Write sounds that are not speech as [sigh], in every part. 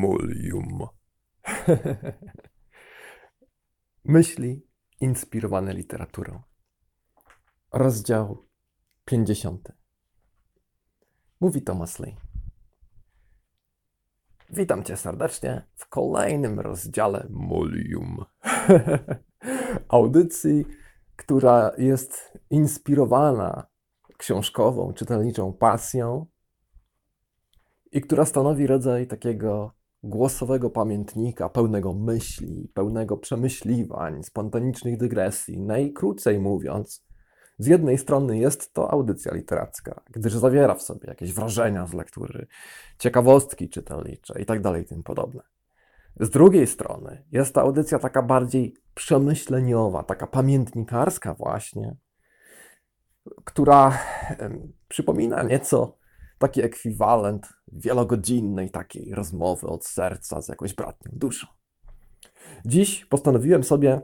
Molium. [laughs] Myśli inspirowane literaturą. Rozdział 50. Mówi Thomas Lee. Witam Cię serdecznie w kolejnym rozdziale Molium. [laughs] Audycji, która jest inspirowana książkową, czytelniczą pasją i która stanowi rodzaj takiego głosowego pamiętnika, pełnego myśli, pełnego przemyśliwań, spontanicznych dygresji. Najkrócej mówiąc, z jednej strony jest to audycja literacka, gdyż zawiera w sobie jakieś wrażenia z lektury, ciekawostki czytelnicze i tak dalej, tym podobne. Z drugiej strony jest to audycja taka bardziej przemyśleniowa, taka pamiętnikarska właśnie, która przypomina nieco taki ekwiwalent wielogodzinnej takiej rozmowy od serca z jakąś bratnią duszą. Dziś postanowiłem sobie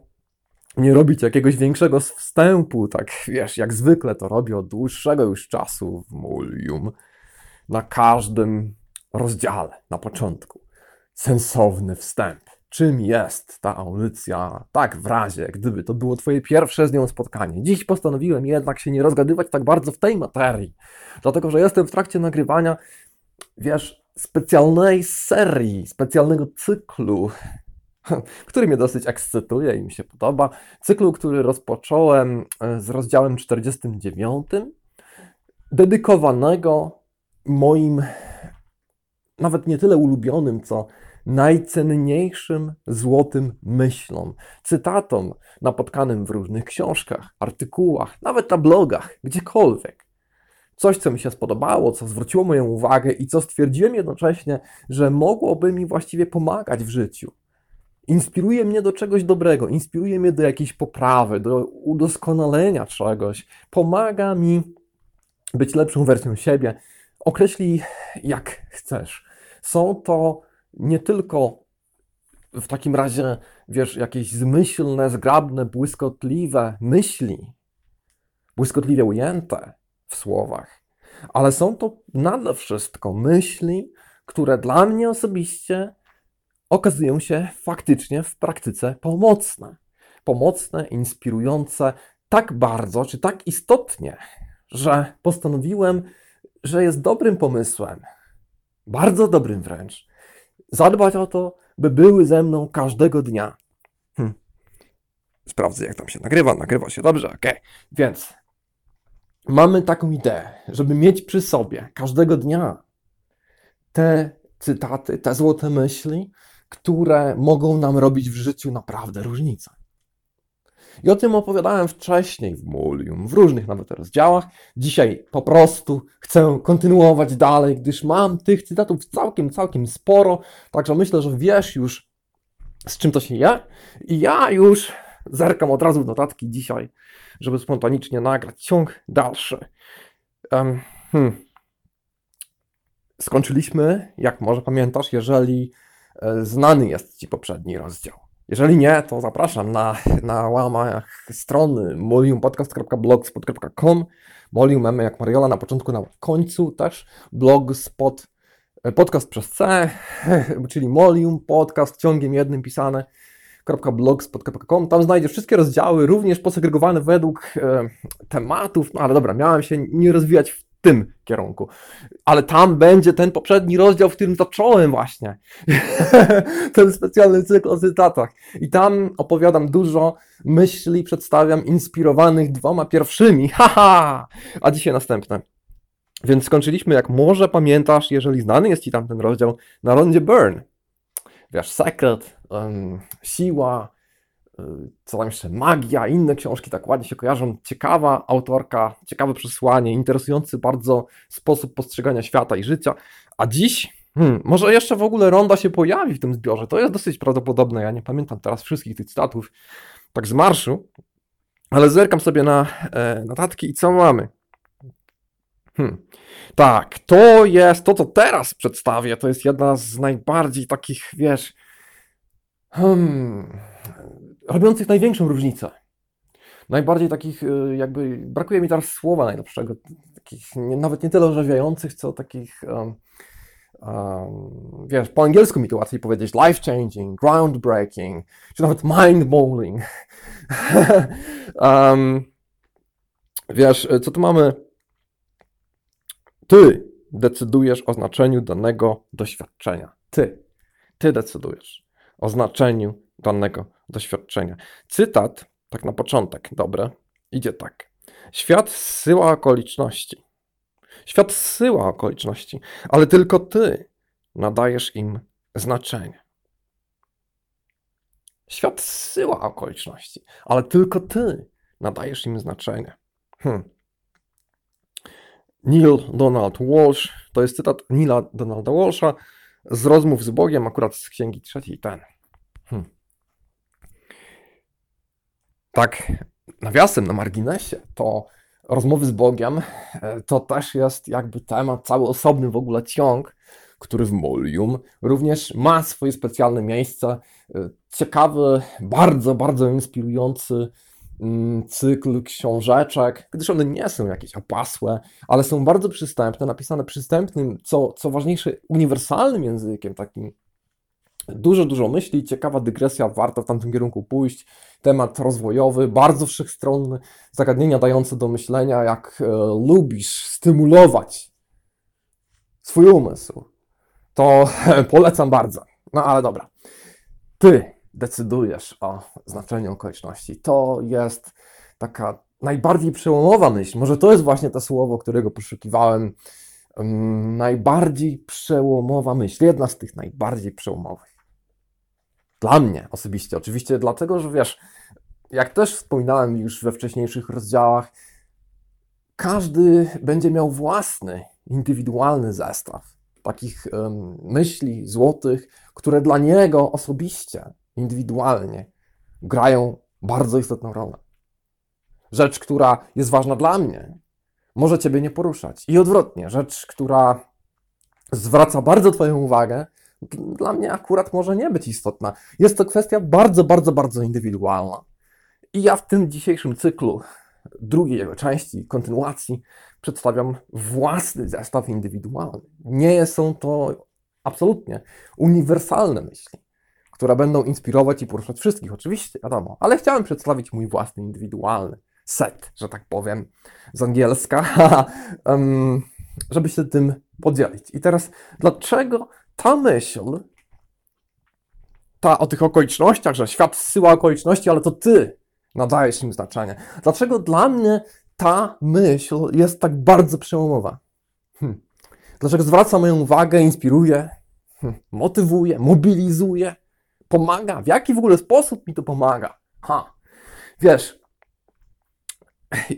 nie robić jakiegoś większego wstępu, tak wiesz, jak zwykle to robię od dłuższego już czasu w Mulium, na każdym rozdziale, na początku. Sensowny wstęp czym jest ta audycja, tak w razie, gdyby to było Twoje pierwsze z nią spotkanie. Dziś postanowiłem jednak się nie rozgadywać tak bardzo w tej materii, dlatego że jestem w trakcie nagrywania, wiesz, specjalnej serii, specjalnego cyklu, [laughs] który mnie dosyć ekscytuje i mi się podoba. Cyklu, który rozpocząłem e, z rozdziałem 49, dedykowanego moim nawet nie tyle ulubionym, co najcenniejszym złotym myślom, cytatom napotkanym w różnych książkach, artykułach, nawet na blogach, gdziekolwiek. Coś, co mi się spodobało, co zwróciło moją uwagę i co stwierdziłem jednocześnie, że mogłoby mi właściwie pomagać w życiu. Inspiruje mnie do czegoś dobrego, inspiruje mnie do jakiejś poprawy, do udoskonalenia czegoś, pomaga mi być lepszą wersją siebie. Określij jak chcesz. Są to nie tylko w takim razie, wiesz, jakieś zmyślne, zgrabne, błyskotliwe myśli, błyskotliwie ujęte w słowach, ale są to nade wszystko myśli, które dla mnie osobiście okazują się faktycznie w praktyce pomocne. Pomocne, inspirujące tak bardzo, czy tak istotnie, że postanowiłem, że jest dobrym pomysłem, bardzo dobrym wręcz, zadbać o to, by były ze mną każdego dnia. Hm. Sprawdzę, jak tam się nagrywa. Nagrywa się dobrze, ok. Więc mamy taką ideę, żeby mieć przy sobie każdego dnia te cytaty, te złote myśli, które mogą nam robić w życiu naprawdę różnicę. I o tym opowiadałem wcześniej w Mulium, w różnych nawet rozdziałach. Dzisiaj po prostu chcę kontynuować dalej, gdyż mam tych cytatów całkiem, całkiem sporo, także myślę, że wiesz już, z czym to się je. I ja już zerkam od razu w notatki dzisiaj, żeby spontanicznie nagrać ciąg dalszy. Um, hmm. Skończyliśmy, jak może pamiętasz, jeżeli e, znany jest Ci poprzedni rozdział. Jeżeli nie, to zapraszam na, na łamach strony moliumpodcast.blogspot.com Molium mamy jak Mariola na początku, na końcu też blogspot, e, podcast przez C, [laughs] czyli Molium, podcast ciągiem jednym pisane blogspot.com. Tam znajdziesz wszystkie rozdziały, również posegregowane według e, tematów. No ale dobra, miałem się nie rozwijać w tym kierunku. Ale tam będzie ten poprzedni rozdział, w którym zacząłem właśnie. [laughs] ten specjalny cykl o cytatach. I tam opowiadam dużo myśli, przedstawiam inspirowanych dwoma pierwszymi. [laughs] Haha! A dzisiaj następne. Więc skończyliśmy, jak może pamiętasz, jeżeli znany jest Ci tam ten rozdział, na rondzie Burn. Wiesz, sekret, um, siła, co tam jeszcze, magia, inne książki tak ładnie się kojarzą. Ciekawa autorka, ciekawe przesłanie, interesujący bardzo sposób postrzegania świata i życia. A dziś, hmm, może jeszcze w ogóle Ronda się pojawi w tym zbiorze. To jest dosyć prawdopodobne. Ja nie pamiętam teraz wszystkich tych cytatów tak z marszu, ale zerkam sobie na e, notatki i co mamy? Hmm. Tak, to jest to, co teraz przedstawię. To jest jedna z najbardziej takich, wiesz, hmm, robiących największą różnicę. Najbardziej takich, y, jakby, brakuje mi teraz słowa najlepszego, takich nawet nie tyle orzewiających, co takich um, um, wiesz, po angielsku mi to łatwiej powiedzieć life changing, groundbreaking, czy nawet mind blowing. um, [laughs] wiesz, co tu mamy? Ty decydujesz o znaczeniu danego doświadczenia. Ty. Ty decydujesz o znaczeniu danego doświadczenia. Cytat, tak na początek, dobre, idzie tak. Świat zsyła okoliczności. Świat zsyła okoliczności, ale tylko ty nadajesz im znaczenie. Świat zsyła okoliczności, ale tylko ty nadajesz im znaczenie. Hmm. Neil Donald Walsh, to jest cytat Neila Donalda Walsha z rozmów z Bogiem, akurat z księgi trzeciej ten. Hmm. Tak, nawiasem, na marginesie, to rozmowy z Bogiem e, to też jest jakby temat, cały osobny w ogóle ciąg, który w Molium również ma swoje specjalne miejsce. E, ciekawy, bardzo, bardzo inspirujący mm, cykl książeczek, gdyż one nie są jakieś opasłe, ale są bardzo przystępne, napisane przystępnym, co, co ważniejsze, uniwersalnym językiem, takim Dużo, dużo myśli, ciekawa dygresja, warto w tamtym kierunku pójść. Temat rozwojowy, bardzo wszechstronny, zagadnienia dające do myślenia, jak e, lubisz stymulować swój umysł. To [laughs] polecam bardzo. No ale dobra. Ty decydujesz o znaczeniu okoliczności. To jest taka najbardziej przełomowa myśl. Może to jest właśnie to słowo, którego poszukiwałem. Um, najbardziej przełomowa myśl. Jedna z tych najbardziej przełomowych. Dla mnie osobiście, oczywiście, dlatego, że wiesz, jak też wspominałem już we wcześniejszych rozdziałach, każdy będzie miał własny, indywidualny zestaw takich um, myśli złotych, które dla niego osobiście, indywidualnie grają bardzo istotną rolę. Rzecz, która jest ważna dla mnie, może Ciebie nie poruszać. I odwrotnie, rzecz, która zwraca bardzo Twoją uwagę, dla mnie akurat może nie być istotna. Jest to kwestia bardzo, bardzo, bardzo indywidualna. I ja w tym dzisiejszym cyklu, drugiej jego części, kontynuacji, przedstawiam własny zestaw indywidualny. Nie są to absolutnie uniwersalne myśli, które będą inspirować i poruszać wszystkich, oczywiście, wiadomo, ale chciałem przedstawić mój własny, indywidualny set, że tak powiem, z angielska, [laughs] żeby się tym podzielić. I teraz, dlaczego ta myśl, ta o tych okolicznościach, że świat zsyła okoliczności, ale to ty nadajesz im znaczenie. Dlaczego dla mnie ta myśl jest tak bardzo przełomowa? Hm. Dlaczego zwraca moją uwagę, inspiruje, hm. motywuje, mobilizuje, pomaga? W jaki w ogóle sposób mi to pomaga? Ha. Wiesz,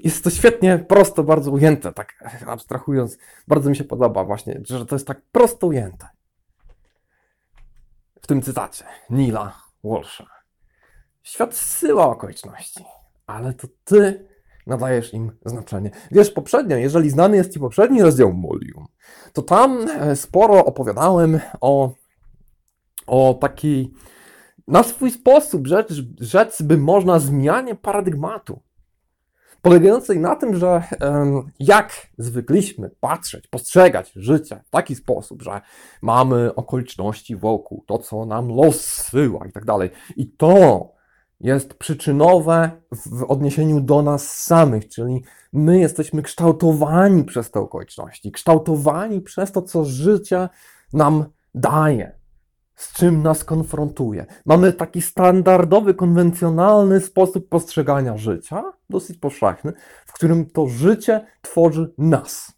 jest to świetnie, prosto, bardzo ujęte, tak abstrahując. Bardzo mi się podoba właśnie, że to jest tak prosto ujęte tym cytacie Nila Walsha. Świat zsyła okoliczności, ale to ty nadajesz im znaczenie. Wiesz, poprzednio, jeżeli znany jest Ci poprzedni rozdział Molium, to tam e, sporo opowiadałem o, o takiej, na swój sposób rzecz, rzec by można zmianie paradygmatu polegającej na tym, że jak zwykliśmy patrzeć, postrzegać życie w taki sposób, że mamy okoliczności wokół, to co nam los zsyła i tak dalej. I to jest przyczynowe w odniesieniu do nas samych, czyli my jesteśmy kształtowani przez te okoliczności, kształtowani przez to, co życie nam daje z czym nas konfrontuje. Mamy taki standardowy, konwencjonalny sposób postrzegania życia, dosyć powszechny, w którym to życie tworzy nas.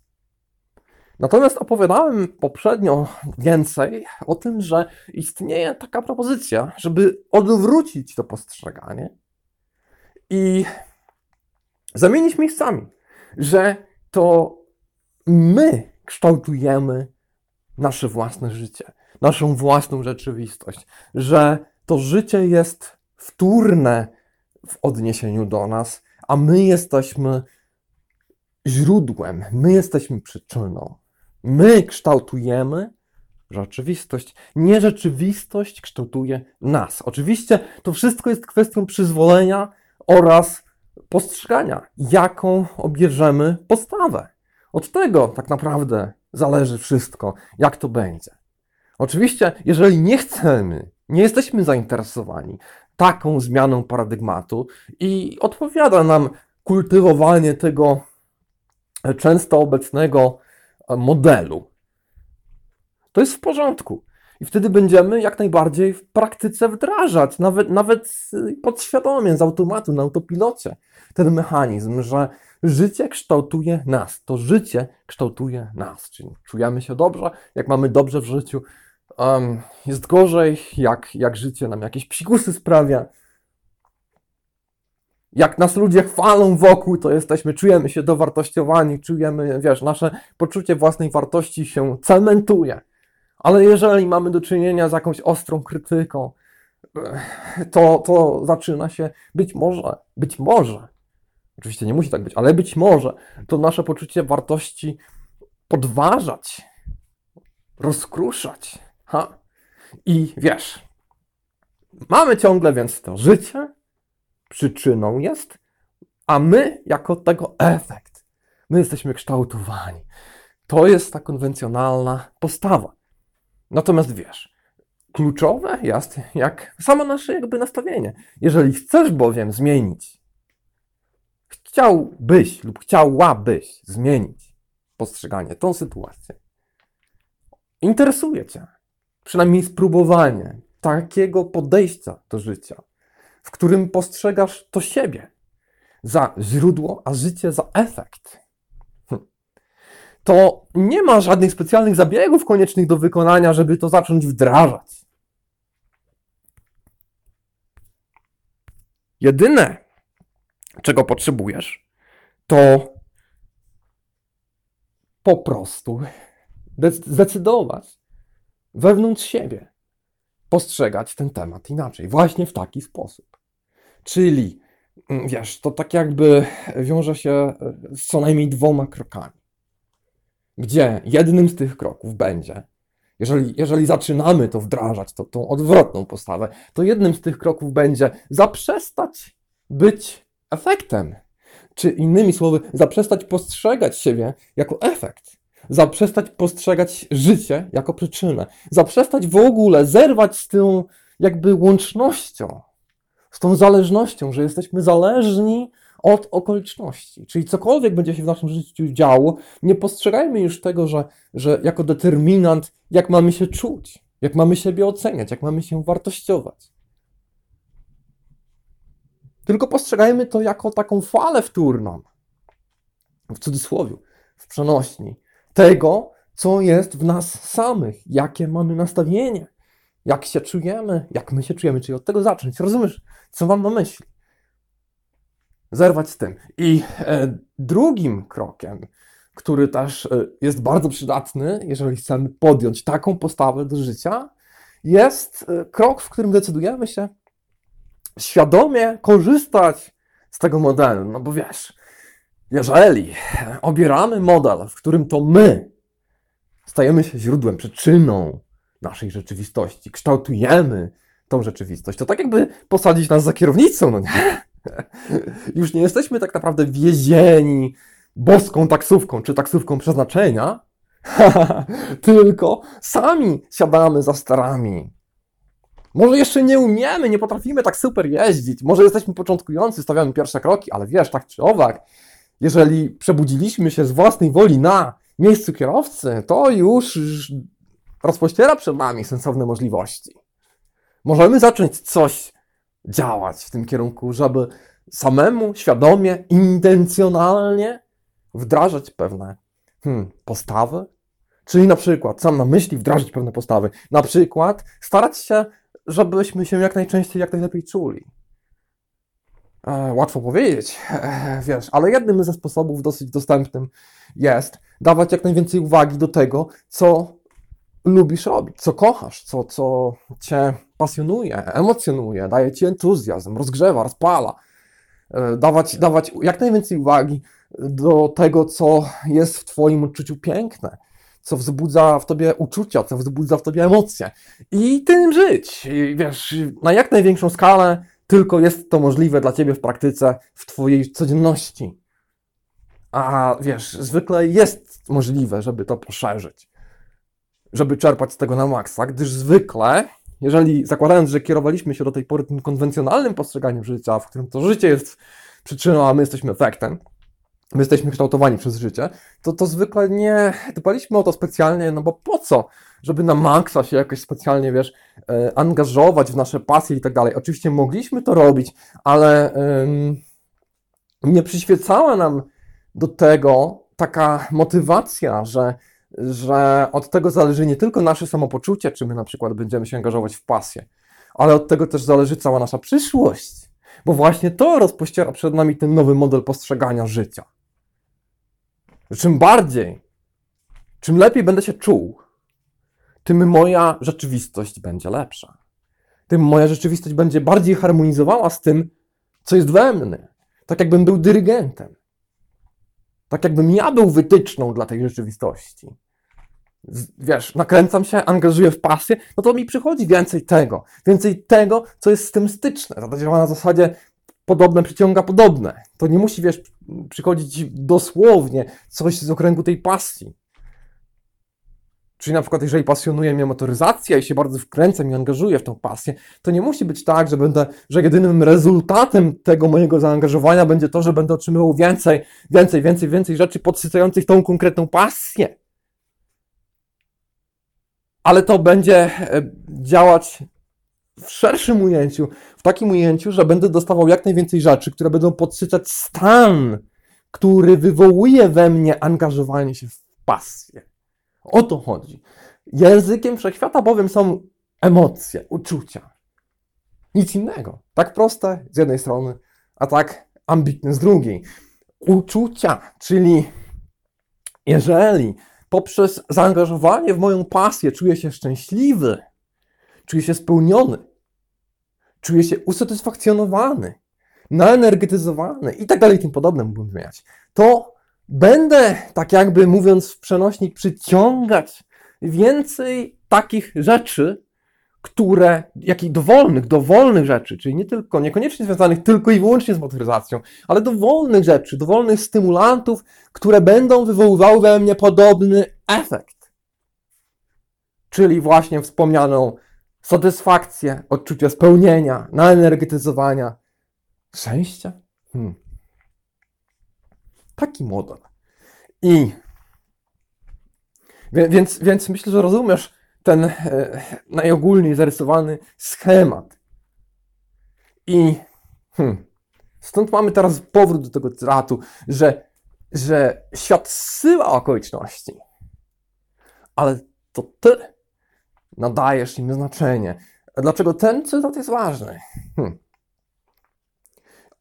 Natomiast opowiadałem poprzednio więcej o tym, że istnieje taka propozycja, żeby odwrócić to postrzeganie i zamienić miejscami, że to my kształtujemy nasze własne życie naszą własną rzeczywistość, że to życie jest wtórne w odniesieniu do nas, a my jesteśmy źródłem, my jesteśmy przyczyną. My kształtujemy rzeczywistość. Nie rzeczywistość kształtuje nas. Oczywiście to wszystko jest kwestią przyzwolenia oraz postrzegania, jaką obierzemy postawę. Od tego tak naprawdę zależy wszystko, jak to będzie. Oczywiście, jeżeli nie chcemy, nie jesteśmy zainteresowani taką zmianą paradygmatu i odpowiada nam kultywowanie tego często obecnego modelu, to jest w porządku. I wtedy będziemy jak najbardziej w praktyce wdrażać, nawet, nawet podświadomie, z automatu, na autopilocie, ten mechanizm, że życie kształtuje nas. To życie kształtuje nas. Czyli czujemy się dobrze, jak mamy dobrze w życiu, um, jest gorzej, jak, jak życie nam jakieś psikusy sprawia. Jak nas ludzie chwalą wokół, to jesteśmy, czujemy się dowartościowani, czujemy, wiesz, nasze poczucie własnej wartości się cementuje. Ale jeżeli mamy do czynienia z jakąś ostrą krytyką, to, to zaczyna się być może, być może, oczywiście nie musi tak być, ale być może to nasze poczucie wartości podważać, rozkruszać. Ha. I wiesz, mamy ciągle więc to życie, przyczyną jest, a my jako tego efekt. My jesteśmy kształtowani. To jest ta konwencjonalna postawa. Natomiast wiesz, kluczowe jest jak samo nasze jakby nastawienie. Jeżeli chcesz bowiem zmienić, chciałbyś lub chciałabyś zmienić postrzeganie, tą sytuację, interesuje cię przynajmniej spróbowanie takiego podejścia do życia, w którym postrzegasz to siebie za źródło, a życie za efekt to nie ma żadnych specjalnych zabiegów koniecznych do wykonania, żeby to zacząć wdrażać. Jedyne, czego potrzebujesz, to po prostu zdecydować wewnątrz siebie, postrzegać ten temat inaczej, właśnie w taki sposób. Czyli, mm, wiesz, to tak jakby wiąże się z co najmniej dwoma krokami gdzie jednym z tych kroków będzie, jeżeli, jeżeli zaczynamy to wdrażać, to, tą odwrotną postawę, to jednym z tych kroków będzie zaprzestać być efektem. Czy innymi słowy, zaprzestać postrzegać siebie jako efekt. Zaprzestać postrzegać życie jako przyczynę. Zaprzestać w ogóle zerwać z tą jakby łącznością, z tą zależnością, że jesteśmy zależni od okoliczności. Czyli cokolwiek będzie się w naszym życiu działo, nie postrzegajmy już tego, że, że jako determinant, jak mamy się czuć, jak mamy siebie oceniać, jak mamy się wartościować. Tylko postrzegajmy to jako taką falę wtórną, w cudzysłowie, w przenośni, tego, co jest w nas samych, jakie mamy nastawienie, jak się czujemy, jak my się czujemy, czyli od tego zacząć. Rozumiesz, co mam na myśli? zerwać z tym. I e, drugim krokiem, który też e, jest bardzo przydatny, jeżeli chcemy podjąć taką postawę do życia, jest e, krok, w którym decydujemy się świadomie korzystać z tego modelu. No bo wiesz, jeżeli obieramy model, w którym to my stajemy się źródłem, przyczyną naszej rzeczywistości, kształtujemy tą rzeczywistość, to tak jakby posadzić nas za kierownicą, no nie? [laughs] Już nie jesteśmy tak naprawdę więzieni boską taksówką czy taksówką przeznaczenia, [laughs] tylko sami siadamy za starami. Może jeszcze nie umiemy, nie potrafimy tak super jeździć, może jesteśmy początkujący, stawiamy pierwsze kroki, ale wiesz, tak czy owak, jeżeli przebudziliśmy się z własnej woli na miejscu kierowcy, to już rozpościera przed nami sensowne możliwości. Możemy zacząć coś działać w tym kierunku, żeby samemu, świadomie, intencjonalnie wdrażać pewne hmm, postawy. Czyli na przykład, sam na myśli wdrażać pewne postawy. Na przykład starać się, żebyśmy się jak najczęściej, jak najlepiej czuli. E, łatwo powiedzieć, e, [laughs] wiesz, ale jednym ze sposobów dosyć dostępnym jest dawać jak najwięcej uwagi do tego, co lubisz robić, co kochasz, co, co cię pasjonuje, emocjonuje, daje ci entuzjazm, rozgrzewa, rozpala. E, dawać, dawać jak najwięcej uwagi do tego, co jest w Twoim odczuciu piękne, co wzbudza w Tobie uczucia, co wzbudza w Tobie emocje. I tym żyć. I wiesz, na jak największą skalę tylko jest to możliwe dla Ciebie w praktyce, w Twojej codzienności. A wiesz, zwykle jest możliwe, żeby to poszerzyć, żeby czerpać z tego na maksa, gdyż zwykle, jeżeli zakładając, że kierowaliśmy się do tej pory tym konwencjonalnym postrzeganiem życia, w którym to życie jest przyczyną, a my jesteśmy efektem, my jesteśmy kształtowani przez życie, to, to zwykle nie dbaliśmy o to specjalnie, no bo po co? Żeby na maksa się jakoś specjalnie, wiesz, e, angażować w nasze pasje i tak dalej. Oczywiście mogliśmy to robić, ale nie przyświecała nam do tego taka motywacja, że, że od tego zależy nie tylko nasze samopoczucie, czy my na przykład będziemy się angażować w pasję, ale od tego też zależy cała nasza przyszłość. Bo właśnie to rozpościera przed nami ten nowy model postrzegania życia. Czym bardziej, czym lepiej będę się czuł, tym moja rzeczywistość będzie lepsza. Tym moja rzeczywistość będzie bardziej harmonizowała z tym, co jest we mnie. Tak jakbym był dyrygentem. Tak jakbym ja był wytyczną dla tej rzeczywistości. Wiesz, nakręcam się, angażuję w pasję, no to mi przychodzi więcej tego. Więcej tego, co jest z tym styczne. To działa na zasadzie podobne przyciąga podobne. To nie musi, wiesz, przychodzić dosłownie coś z okręgu tej pasji. Czyli na przykład, jeżeli pasjonuje mnie motoryzacja i się bardzo wkręcam i angażuję w tą pasję, to nie musi być tak, że będę, że jedynym rezultatem tego mojego zaangażowania będzie to, że będę otrzymywał więcej, więcej, więcej, więcej rzeczy podsycających tą konkretną pasję. Ale to będzie e, działać w szerszym ujęciu, w takim ujęciu, że będę dostawał jak najwięcej rzeczy, które będą podsycać stan, który wywołuje we mnie angażowanie się w pasję. O to chodzi. Językiem wszechświata bowiem są emocje, uczucia. Nic innego. Tak proste z jednej strony, a tak ambitne z drugiej. Uczucia, czyli jeżeli poprzez zaangażowanie w moją pasję czuję się szczęśliwy, czuję się spełniony, czuję się usatysfakcjonowany, naenergetyzowany i tak dalej, tym podobne mógłbym wymieniać, to będę, tak jakby mówiąc w przenośnik, przyciągać więcej takich rzeczy, które, jakich dowolnych, dowolnych rzeczy, czyli nie tylko, niekoniecznie związanych tylko i wyłącznie z motoryzacją, ale dowolnych rzeczy, dowolnych stymulantów, które będą wywoływały we mnie podobny efekt. Czyli właśnie wspomnianą satysfakcję, odczucie spełnienia, naenergetyzowania, szczęścia. Hmm. Taki model. I więc, więc myślę, że rozumiesz ten e, najogólniej zarysowany schemat. I hmm, stąd mamy teraz powrót do tego cytatu, że, że świat zsyła okoliczności, ale to ty nadajesz im znaczenie. Dlaczego ten cytat jest ważny? Hmm.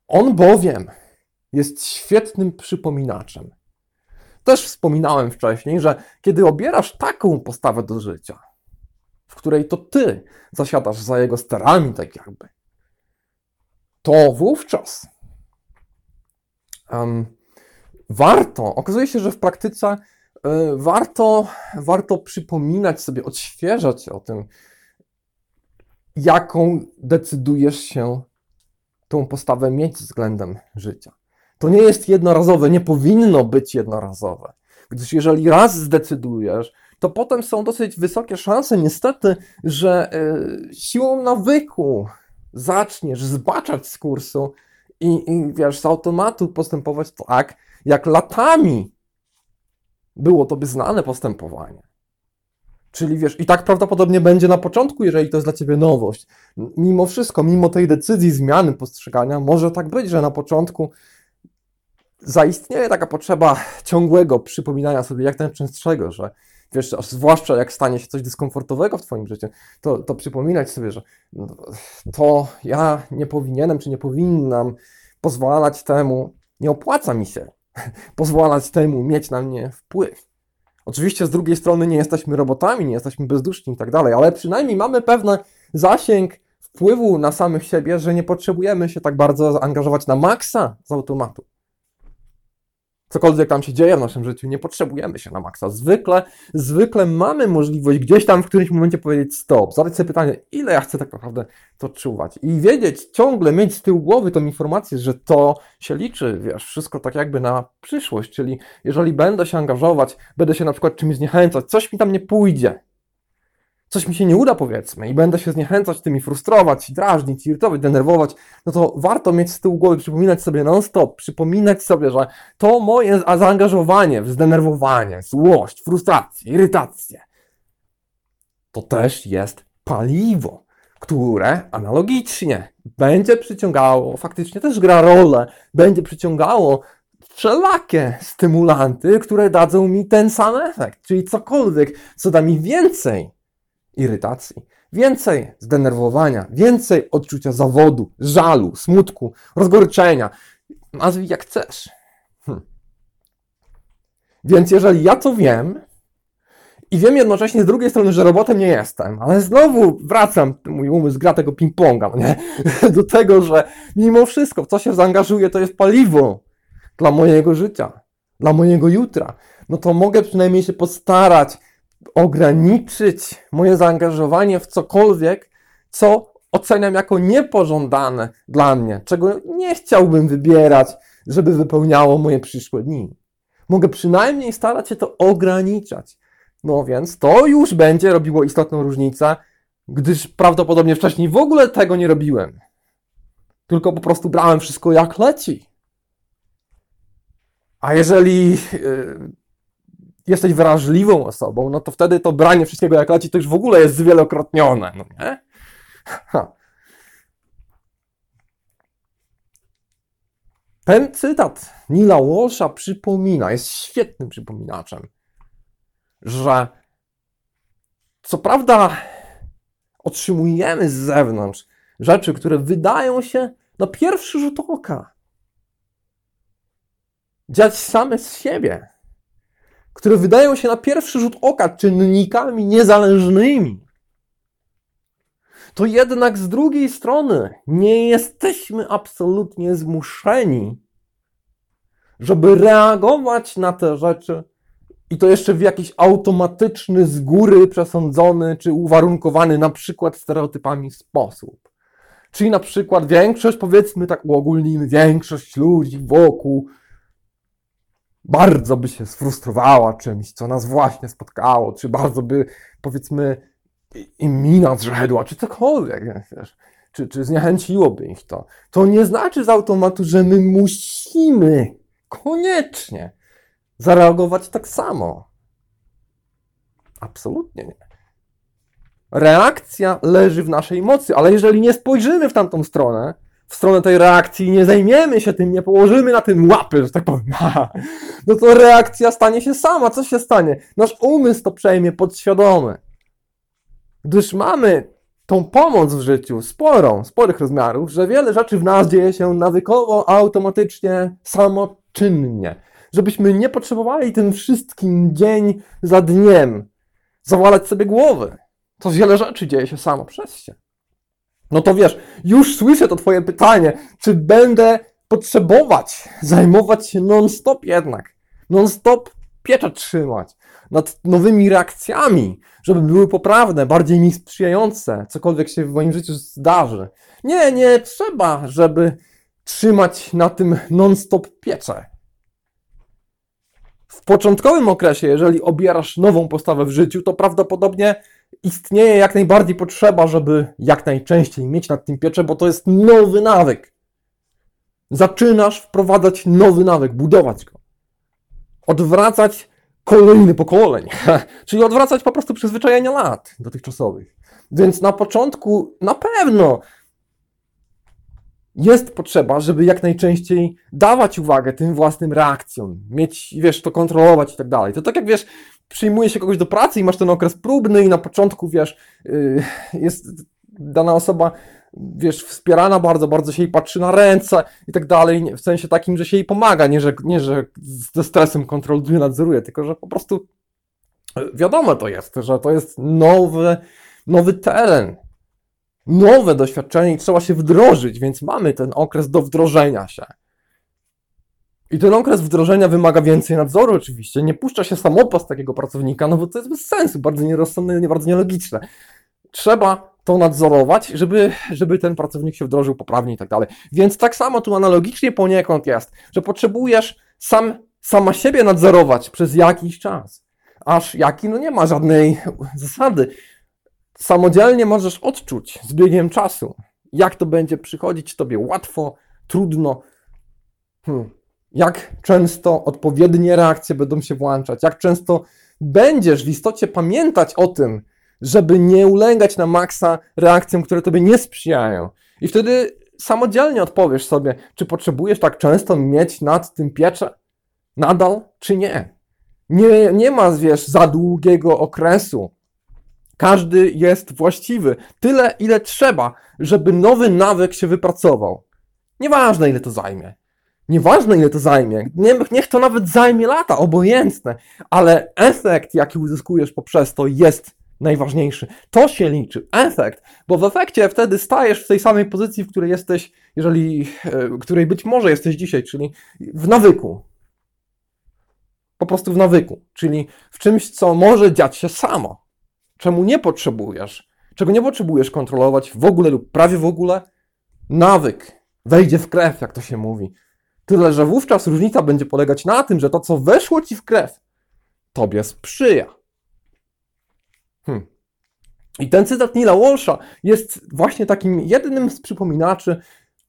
On bowiem jest świetnym przypominaczem. Też wspominałem wcześniej, że kiedy obierasz taką postawę do życia, w której to ty zasiadasz za jego sterami, tak jakby, to wówczas um, warto, okazuje się, że w praktyce warto, warto przypominać sobie, odświeżać o tym, jaką decydujesz się tą postawę mieć względem życia. To nie jest jednorazowe, nie powinno być jednorazowe. Gdyż jeżeli raz zdecydujesz, to potem są dosyć wysokie szanse, niestety, że y, siłą nawyku zaczniesz zbaczać z kursu i, i wiesz, z automatu postępować tak, jak latami było tobie znane postępowanie. Czyli wiesz, i tak prawdopodobnie będzie na początku, jeżeli to jest dla ciebie nowość. Mimo wszystko, mimo tej decyzji zmiany postrzegania, może tak być, że na początku zaistnieje taka potrzeba ciągłego przypominania sobie jak najczęstszego, że wiesz, zwłaszcza jak stanie się coś dyskomfortowego w Twoim życiu, to, to przypominać sobie, że no, to ja nie powinienem czy nie powinnam pozwalać temu, nie opłaca mi się [laughs] pozwalać temu mieć na mnie wpływ. Oczywiście z drugiej strony nie jesteśmy robotami, nie jesteśmy bezduszni i tak dalej, ale przynajmniej mamy pewien zasięg wpływu na samych siebie, że nie potrzebujemy się tak bardzo zaangażować na maksa z automatu. Cokolwiek tam się dzieje w naszym życiu, nie potrzebujemy się na maksa. Zwykle, zwykle mamy możliwość gdzieś tam w którymś momencie powiedzieć stop, zadać sobie pytanie, ile ja chcę tak naprawdę to czuwać i wiedzieć, ciągle mieć z tyłu głowy tą informację, że to się liczy, wiesz, wszystko tak jakby na przyszłość, czyli jeżeli będę się angażować, będę się na przykład czymś zniechęcać, coś mi tam nie pójdzie, coś mi się nie uda, powiedzmy, i będę się zniechęcać tym i frustrować, drażnić, irytować, denerwować, no to warto mieć z tyłu głowy, przypominać sobie non-stop, przypominać sobie, że to moje zaangażowanie w zdenerwowanie, złość, frustrację, irytację, to też jest paliwo, które analogicznie będzie przyciągało, faktycznie też gra rolę, będzie przyciągało wszelakie stymulanty, które dadzą mi ten sam efekt, czyli cokolwiek, co da mi więcej irytacji, więcej zdenerwowania, więcej odczucia zawodu, żalu, smutku, rozgoryczenia. Nazwij jak chcesz. Hm. Więc jeżeli ja to wiem i wiem jednocześnie z drugiej strony, że robotem nie jestem, ale znowu wracam, mój umysł gra tego ping-ponga, no nie? [laughs] do tego, że mimo wszystko, w co się zaangażuję, to jest paliwo dla mojego życia, dla mojego jutra, no to mogę przynajmniej się postarać ograniczyć moje zaangażowanie w cokolwiek, co oceniam jako niepożądane dla mnie, czego nie chciałbym wybierać, żeby wypełniało moje przyszłe dni. Mogę przynajmniej starać się to ograniczać. No więc to już będzie robiło istotną różnicę, gdyż prawdopodobnie wcześniej w ogóle tego nie robiłem. Tylko po prostu brałem wszystko jak leci. A jeżeli yy, jesteś wrażliwą osobą, no to wtedy to branie wszystkiego jak leci to już w ogóle jest zwielokrotnione, no nie? Ten cytat Nila Walsha przypomina, jest świetnym przypominaczem, że co prawda otrzymujemy z zewnątrz rzeczy, które wydają się na pierwszy rzut oka dziać same z siebie, które wydają się na pierwszy rzut oka czynnikami niezależnymi, to jednak z drugiej strony nie jesteśmy absolutnie zmuszeni, żeby reagować na te rzeczy i to jeszcze w jakiś automatyczny, z góry przesądzony czy uwarunkowany na przykład stereotypami sposób. Czyli na przykład większość, powiedzmy tak uogólnimy, większość ludzi wokół bardzo by się sfrustrowała czymś, co nas właśnie spotkało, czy bardzo by, powiedzmy, im mina zrzedła, czy cokolwiek, wiesz, czy, czy zniechęciłoby ich to. To nie znaczy z automatu, że my musimy koniecznie zareagować tak samo. Absolutnie nie. Reakcja leży w naszej mocy, ale jeżeli nie spojrzymy w tamtą stronę, w stronę tej reakcji, nie zajmiemy się tym, nie położymy na tym łapy, że tak powiem, [laughs] no to reakcja stanie się sama. Co się stanie? Nasz umysł to przejmie podświadomy. Gdyż mamy tą pomoc w życiu sporą, sporych rozmiarów, że wiele rzeczy w nas dzieje się nawykowo, automatycznie, samoczynnie. Żebyśmy nie potrzebowali tym wszystkim dzień za dniem zawalać sobie głowy. To wiele rzeczy dzieje się samo przez się. No to wiesz, już słyszę to Twoje pytanie, czy będę potrzebować zajmować się non-stop jednak, non-stop pieczę trzymać nad nowymi reakcjami, żeby były poprawne, bardziej mi sprzyjające, cokolwiek się w moim życiu zdarzy. Nie, nie trzeba, żeby trzymać na tym non-stop piecze. W początkowym okresie, jeżeli obierasz nową postawę w życiu, to prawdopodobnie istnieje jak najbardziej potrzeba, żeby jak najczęściej mieć nad tym pieczę, bo to jest nowy nawyk. Zaczynasz wprowadzać nowy nawyk, budować go. Odwracać kolejny pokoleń, [laughs] czyli odwracać po prostu przyzwyczajenia lat dotychczasowych. Więc na początku na pewno jest potrzeba, żeby jak najczęściej dawać uwagę tym własnym reakcjom, mieć, wiesz, to kontrolować i tak dalej. To tak jak, wiesz, przyjmuje się kogoś do pracy i masz ten okres próbny i na początku, wiesz, yy, jest dana osoba, wiesz, wspierana bardzo, bardzo się jej patrzy na ręce i tak dalej, w sensie takim, że się jej pomaga, nie, że, nie, że ze stresem kontroluje, nadzoruje, tylko, że po prostu wiadomo to jest, że to jest nowy, nowy teren, nowe doświadczenie i trzeba się wdrożyć, więc mamy ten okres do wdrożenia się. I ten okres wdrożenia wymaga więcej nadzoru oczywiście. Nie puszcza się samopas takiego pracownika, no bo to jest bez sensu, bardzo nierozsądne, bardzo nielogiczne. Trzeba to nadzorować, żeby, żeby ten pracownik się wdrożył poprawnie i tak dalej. Więc tak samo tu analogicznie poniekąd jest, że potrzebujesz sam, sama siebie nadzorować przez jakiś czas. Aż jaki, no nie ma żadnej zasady. Samodzielnie możesz odczuć z biegiem czasu, jak to będzie przychodzić tobie łatwo, trudno. Hmm. Jak często odpowiednie reakcje będą się włączać, jak często będziesz w istocie pamiętać o tym, żeby nie ulegać na maksa reakcjom, które tobie nie sprzyjają. I wtedy samodzielnie odpowiesz sobie, czy potrzebujesz tak często mieć nad tym pieczę, nadal, czy nie. Nie, nie ma, wiesz, za długiego okresu. Każdy jest właściwy. Tyle, ile trzeba, żeby nowy nawyk się wypracował. Nieważne, ile to zajmie. Nieważne, ile to zajmie. Niech to nawet zajmie lata, obojętne. Ale efekt, jaki uzyskujesz poprzez to, jest najważniejszy. To się liczy, efekt, bo w efekcie wtedy stajesz w tej samej pozycji, w której jesteś, jeżeli, e, której być może jesteś dzisiaj, czyli w nawyku. Po prostu w nawyku, czyli w czymś, co może dziać się samo. Czemu nie potrzebujesz, czego nie potrzebujesz kontrolować w ogóle lub prawie w ogóle, nawyk wejdzie w krew, jak to się mówi. Tyle, że wówczas różnica będzie polegać na tym, że to, co weszło ci w krew, tobie sprzyja. Hmm. I ten cytat Nila Walsha jest właśnie takim jednym z przypominaczy,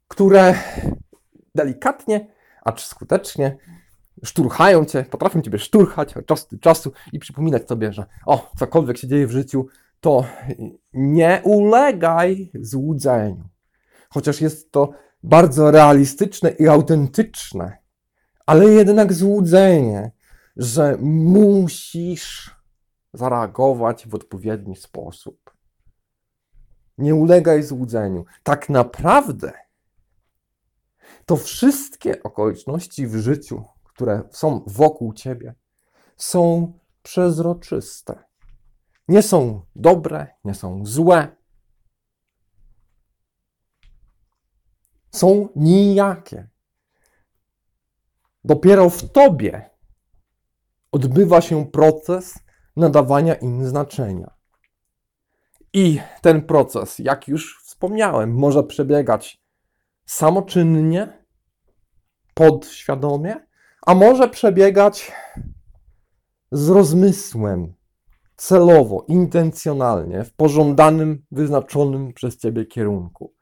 które delikatnie, acz skutecznie szturchają cię, potrafią ciebie szturchać od czasu do czasu i przypominać tobie, że o, cokolwiek się dzieje w życiu, to nie ulegaj złudzeniu. Chociaż jest to bardzo realistyczne i autentyczne, ale jednak złudzenie, że musisz zareagować w odpowiedni sposób. Nie ulegaj złudzeniu. Tak naprawdę to wszystkie okoliczności w życiu, które są wokół ciebie, są przezroczyste. Nie są dobre, nie są złe. Są nijakie. Dopiero w tobie odbywa się proces nadawania im znaczenia. I ten proces, jak już wspomniałem, może przebiegać samoczynnie, podświadomie, a może przebiegać z rozmysłem, celowo, intencjonalnie, w pożądanym, wyznaczonym przez ciebie kierunku.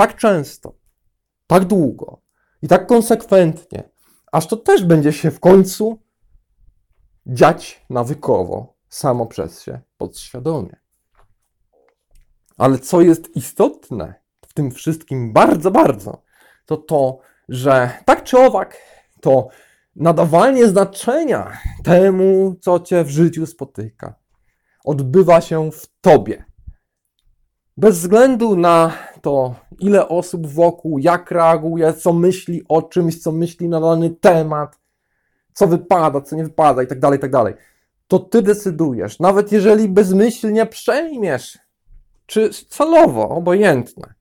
Tak często, tak długo i tak konsekwentnie, aż to też będzie się w końcu dziać nawykowo, samo przez się, podświadomie. Ale co jest istotne w tym wszystkim bardzo, bardzo, to to, że tak czy owak, to nadawanie znaczenia temu, co cię w życiu spotyka, odbywa się w tobie. Bez względu na to, ile osób wokół, jak reaguje, co myśli o czymś, co myśli na dany temat, co wypada, co nie wypada i tak dalej, tak dalej. To ty decydujesz, nawet jeżeli bezmyślnie przejmiesz, czy celowo, obojętne,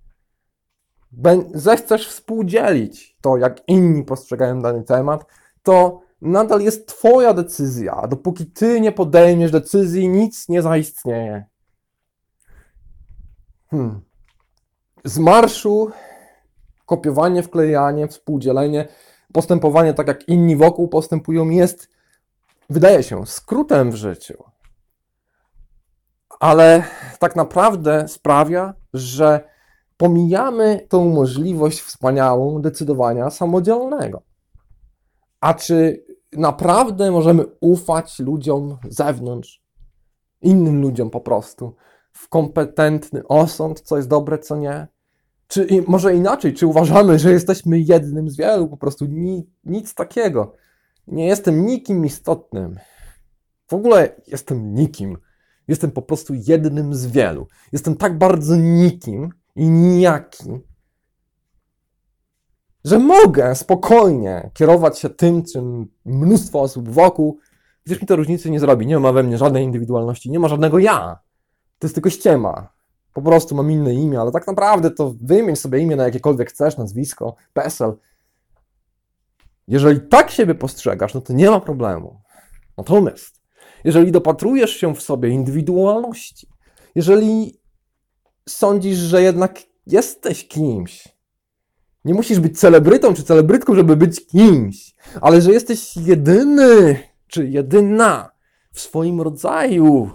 zechcesz współdzielić to, jak inni postrzegają dany temat, to nadal jest Twoja decyzja. Dopóki Ty nie podejmiesz decyzji, nic nie zaistnieje. Hmm. Z marszu kopiowanie, wklejanie, współdzielenie postępowanie tak jak inni wokół postępują jest, wydaje się, skrótem w życiu. Ale tak naprawdę sprawia, że pomijamy tą możliwość wspaniałą decydowania samodzielnego. A czy naprawdę możemy ufać ludziom z zewnątrz, innym ludziom po prostu, w kompetentny osąd, co jest dobre, co nie? Czy może inaczej, czy uważamy, że jesteśmy jednym z wielu, po prostu ni, nic takiego. Nie jestem nikim istotnym. W ogóle jestem nikim. Jestem po prostu jednym z wielu. Jestem tak bardzo nikim i nijaki, że mogę spokojnie kierować się tym, czym mnóstwo osób wokół, gdyż mi to różnicy nie zrobi. Nie ma we mnie żadnej indywidualności, nie ma żadnego ja. To jest tylko ściema po prostu mam inne imię, ale tak naprawdę to wymień sobie imię na jakiekolwiek chcesz, nazwisko, PESEL. Jeżeli tak siebie postrzegasz, no to nie ma problemu. Natomiast, jeżeli dopatrujesz się w sobie indywidualności, jeżeli sądzisz, że jednak jesteś kimś, nie musisz być celebrytą czy celebrytką, żeby być kimś, ale że jesteś jedyny czy jedyna w swoim rodzaju.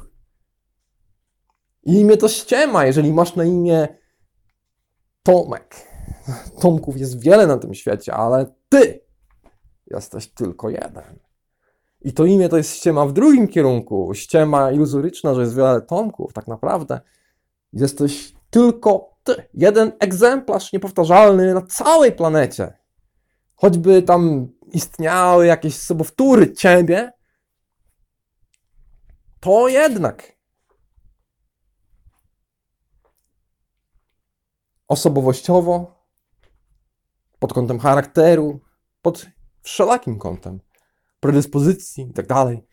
I imię to ściema, jeżeli masz na imię Tomek. Tomków jest wiele na tym świecie, ale ty jesteś tylko jeden. I to imię to jest ściema w drugim kierunku. Ściema iluzoryczna, że jest wiele Tomków. Tak naprawdę jesteś tylko ty. Jeden egzemplarz niepowtarzalny na całej planecie. Choćby tam istniały jakieś sobowtóry ciebie, to jednak osobowościowo, pod kątem charakteru, pod wszelakim kątem, predyspozycji i tak dalej,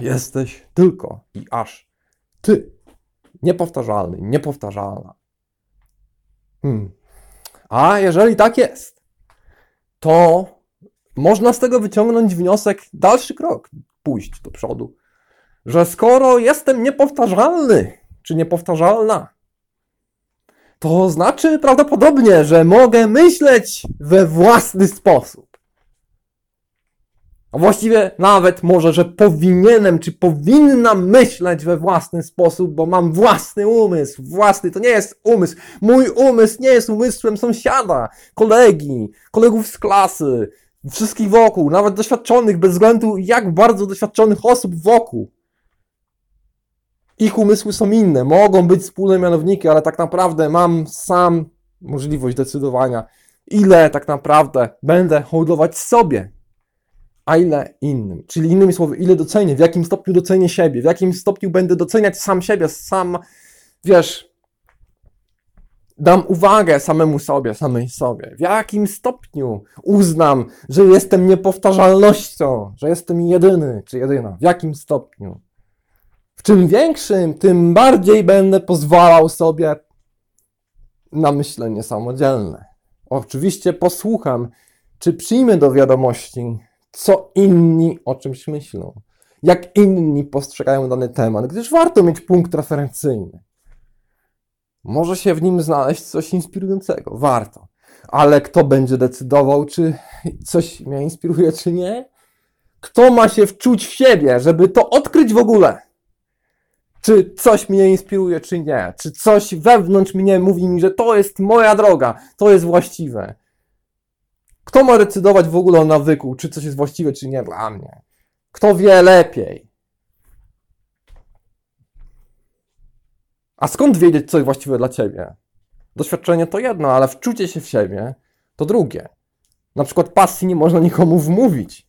jesteś tylko i aż ty. Niepowtarzalny, niepowtarzalna. Hmm. A jeżeli tak jest, to można z tego wyciągnąć wniosek, dalszy krok, pójść do przodu, że skoro jestem niepowtarzalny, czy niepowtarzalna, to znaczy prawdopodobnie, że mogę myśleć we własny sposób. A właściwie nawet może, że powinienem, czy powinnam myśleć we własny sposób, bo mam własny umysł. Własny to nie jest umysł. Mój umysł nie jest umysłem sąsiada, kolegi, kolegów z klasy, wszystkich wokół, nawet doświadczonych, bez względu jak bardzo doświadczonych osób wokół. Ich umysły są inne, mogą być wspólne mianowniki, ale tak naprawdę mam sam możliwość decydowania, ile tak naprawdę będę hołdować sobie, a ile innym. Czyli innymi słowy, ile docenię, w jakim stopniu docenię siebie, w jakim stopniu będę doceniać sam siebie, sam, wiesz, dam uwagę samemu sobie, samej sobie. W jakim stopniu uznam, że jestem niepowtarzalnością, że jestem jedyny czy jedyna. W jakim stopniu. Czym większym, tym bardziej będę pozwalał sobie na myślenie samodzielne. Oczywiście posłucham, czy przyjmę do wiadomości, co inni o czymś myślą, jak inni postrzegają dany temat, gdyż warto mieć punkt referencyjny. Może się w nim znaleźć coś inspirującego, warto. Ale kto będzie decydował, czy coś mnie inspiruje, czy nie? Kto ma się wczuć w siebie, żeby to odkryć w ogóle? Czy coś mnie inspiruje, czy nie? Czy coś wewnątrz mnie mówi mi, że to jest moja droga, to jest właściwe? Kto ma decydować w ogóle o nawyku, czy coś jest właściwe, czy nie dla mnie? Kto wie lepiej? A skąd wiedzieć, co jest właściwe dla ciebie? Doświadczenie to jedno, ale wczucie się w siebie to drugie. Na przykład pasji nie można nikomu wmówić.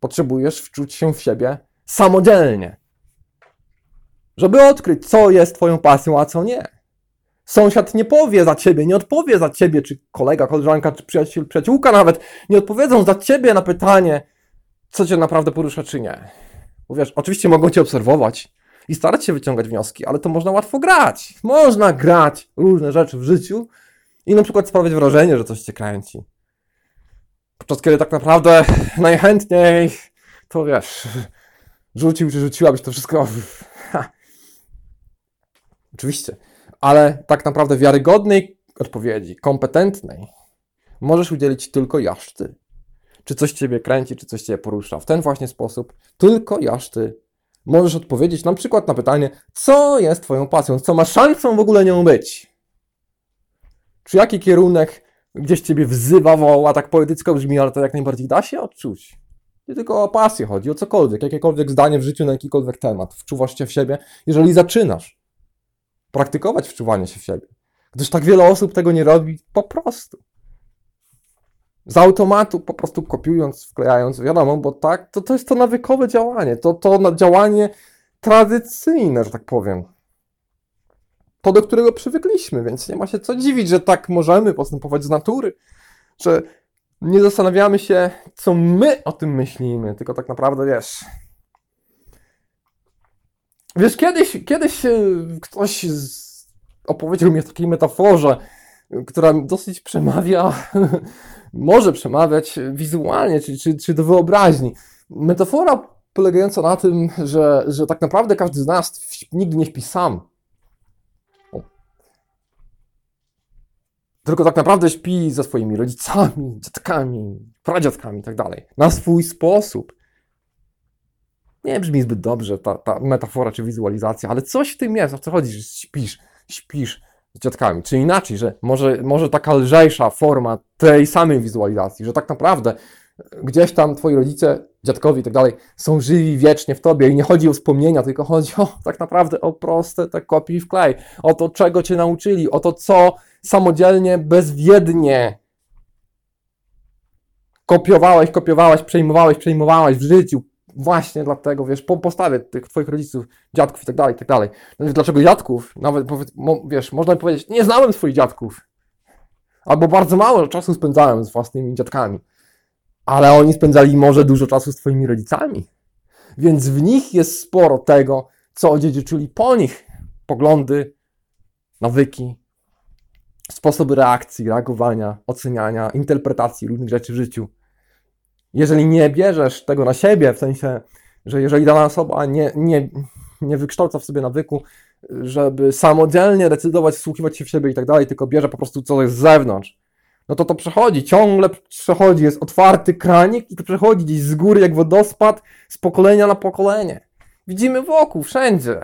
Potrzebujesz wczuć się w siebie samodzielnie, żeby odkryć, co jest Twoją pasją, a co nie. Sąsiad nie powie za ciebie, nie odpowie za ciebie, czy kolega, koleżanka, czy przyjaciel, przyjaciółka nawet nie odpowiedzą za ciebie na pytanie, co cię naprawdę porusza, czy nie. Bo wiesz, oczywiście mogą cię obserwować i starać się wyciągać wnioski, ale to można łatwo grać. Można grać różne rzeczy w życiu i na przykład sprawiać wrażenie, że coś cię kręci. Podczas kiedy tak naprawdę najchętniej to wiesz, rzucił czy rzuciłabyś to wszystko. Oczywiście ale tak naprawdę wiarygodnej odpowiedzi, kompetentnej, możesz udzielić tylko jaż ty. Czy coś ciebie kręci, czy coś ciebie porusza. W ten właśnie sposób tylko jaż ty możesz odpowiedzieć na przykład na pytanie, co jest twoją pasją, co ma szansą w ogóle nią być. Czy jaki kierunek gdzieś ciebie wzywa, woła, tak poetycko brzmi, ale to jak najbardziej da się odczuć. Nie tylko o pasję chodzi, o cokolwiek, jakiekolwiek zdanie w życiu na jakikolwiek temat. Wczuwasz się w siebie, jeżeli zaczynasz praktykować wczuwanie się w siebie. Gdyż tak wiele osób tego nie robi po prostu. Z automatu, po prostu kopiując, wklejając, wiadomo, bo tak, to, to jest to nawykowe działanie, to, to działanie tradycyjne, że tak powiem. To, do którego przywykliśmy, więc nie ma się co dziwić, że tak możemy postępować z natury, że nie zastanawiamy się, co my o tym myślimy, tylko tak naprawdę wiesz, Wiesz, kiedyś, kiedyś e, ktoś opowiedział mi o takiej metaforze, która dosyć przemawia, [laughs] może przemawiać wizualnie, czy, czy, czy do wyobraźni. Metafora polegająca na tym, że, że tak naprawdę każdy z nas nigdy nie śpi sam. Tylko tak naprawdę śpi ze swoimi rodzicami, [laughs] dziadkami, pradziadkami itd. Tak na swój sposób. Nie brzmi zbyt dobrze ta, ta metafora czy wizualizacja, ale coś w tym jest. O co chodzi, że śpisz, śpisz z dziadkami. Czy inaczej, że może, może taka lżejsza forma tej samej wizualizacji, że tak naprawdę gdzieś tam twoi rodzice, dziadkowie i tak dalej są żywi wiecznie w tobie i nie chodzi o wspomnienia, tylko chodzi o tak naprawdę o proste te kopii w klej, o to, czego cię nauczyli, o to, co samodzielnie, bezwiednie kopiowałeś, kopiowałeś, przejmowałeś, przejmowałeś w życiu, właśnie dlatego, wiesz, po postawie tych twoich rodziców, dziadków i tak dalej, i tak dalej. No dlaczego dziadków? Nawet, wiesz, można powiedzieć, nie znałem swoich dziadków. Albo bardzo mało czasu spędzałem z własnymi dziadkami. Ale oni spędzali może dużo czasu z twoimi rodzicami. Więc w nich jest sporo tego, co odziedziczyli po nich. Poglądy, nawyki, sposoby reakcji, reagowania, oceniania, interpretacji różnych rzeczy w życiu. Jeżeli nie bierzesz tego na siebie, w sensie, że jeżeli dana osoba nie, nie, nie wykształca w sobie nawyku, żeby samodzielnie decydować, wsłuchiwać się w siebie i tak dalej, tylko bierze po prostu coś z zewnątrz, no to to przechodzi, ciągle przechodzi, jest otwarty kranik i to przechodzi gdzieś z góry jak wodospad, z pokolenia na pokolenie. Widzimy wokół, wszędzie.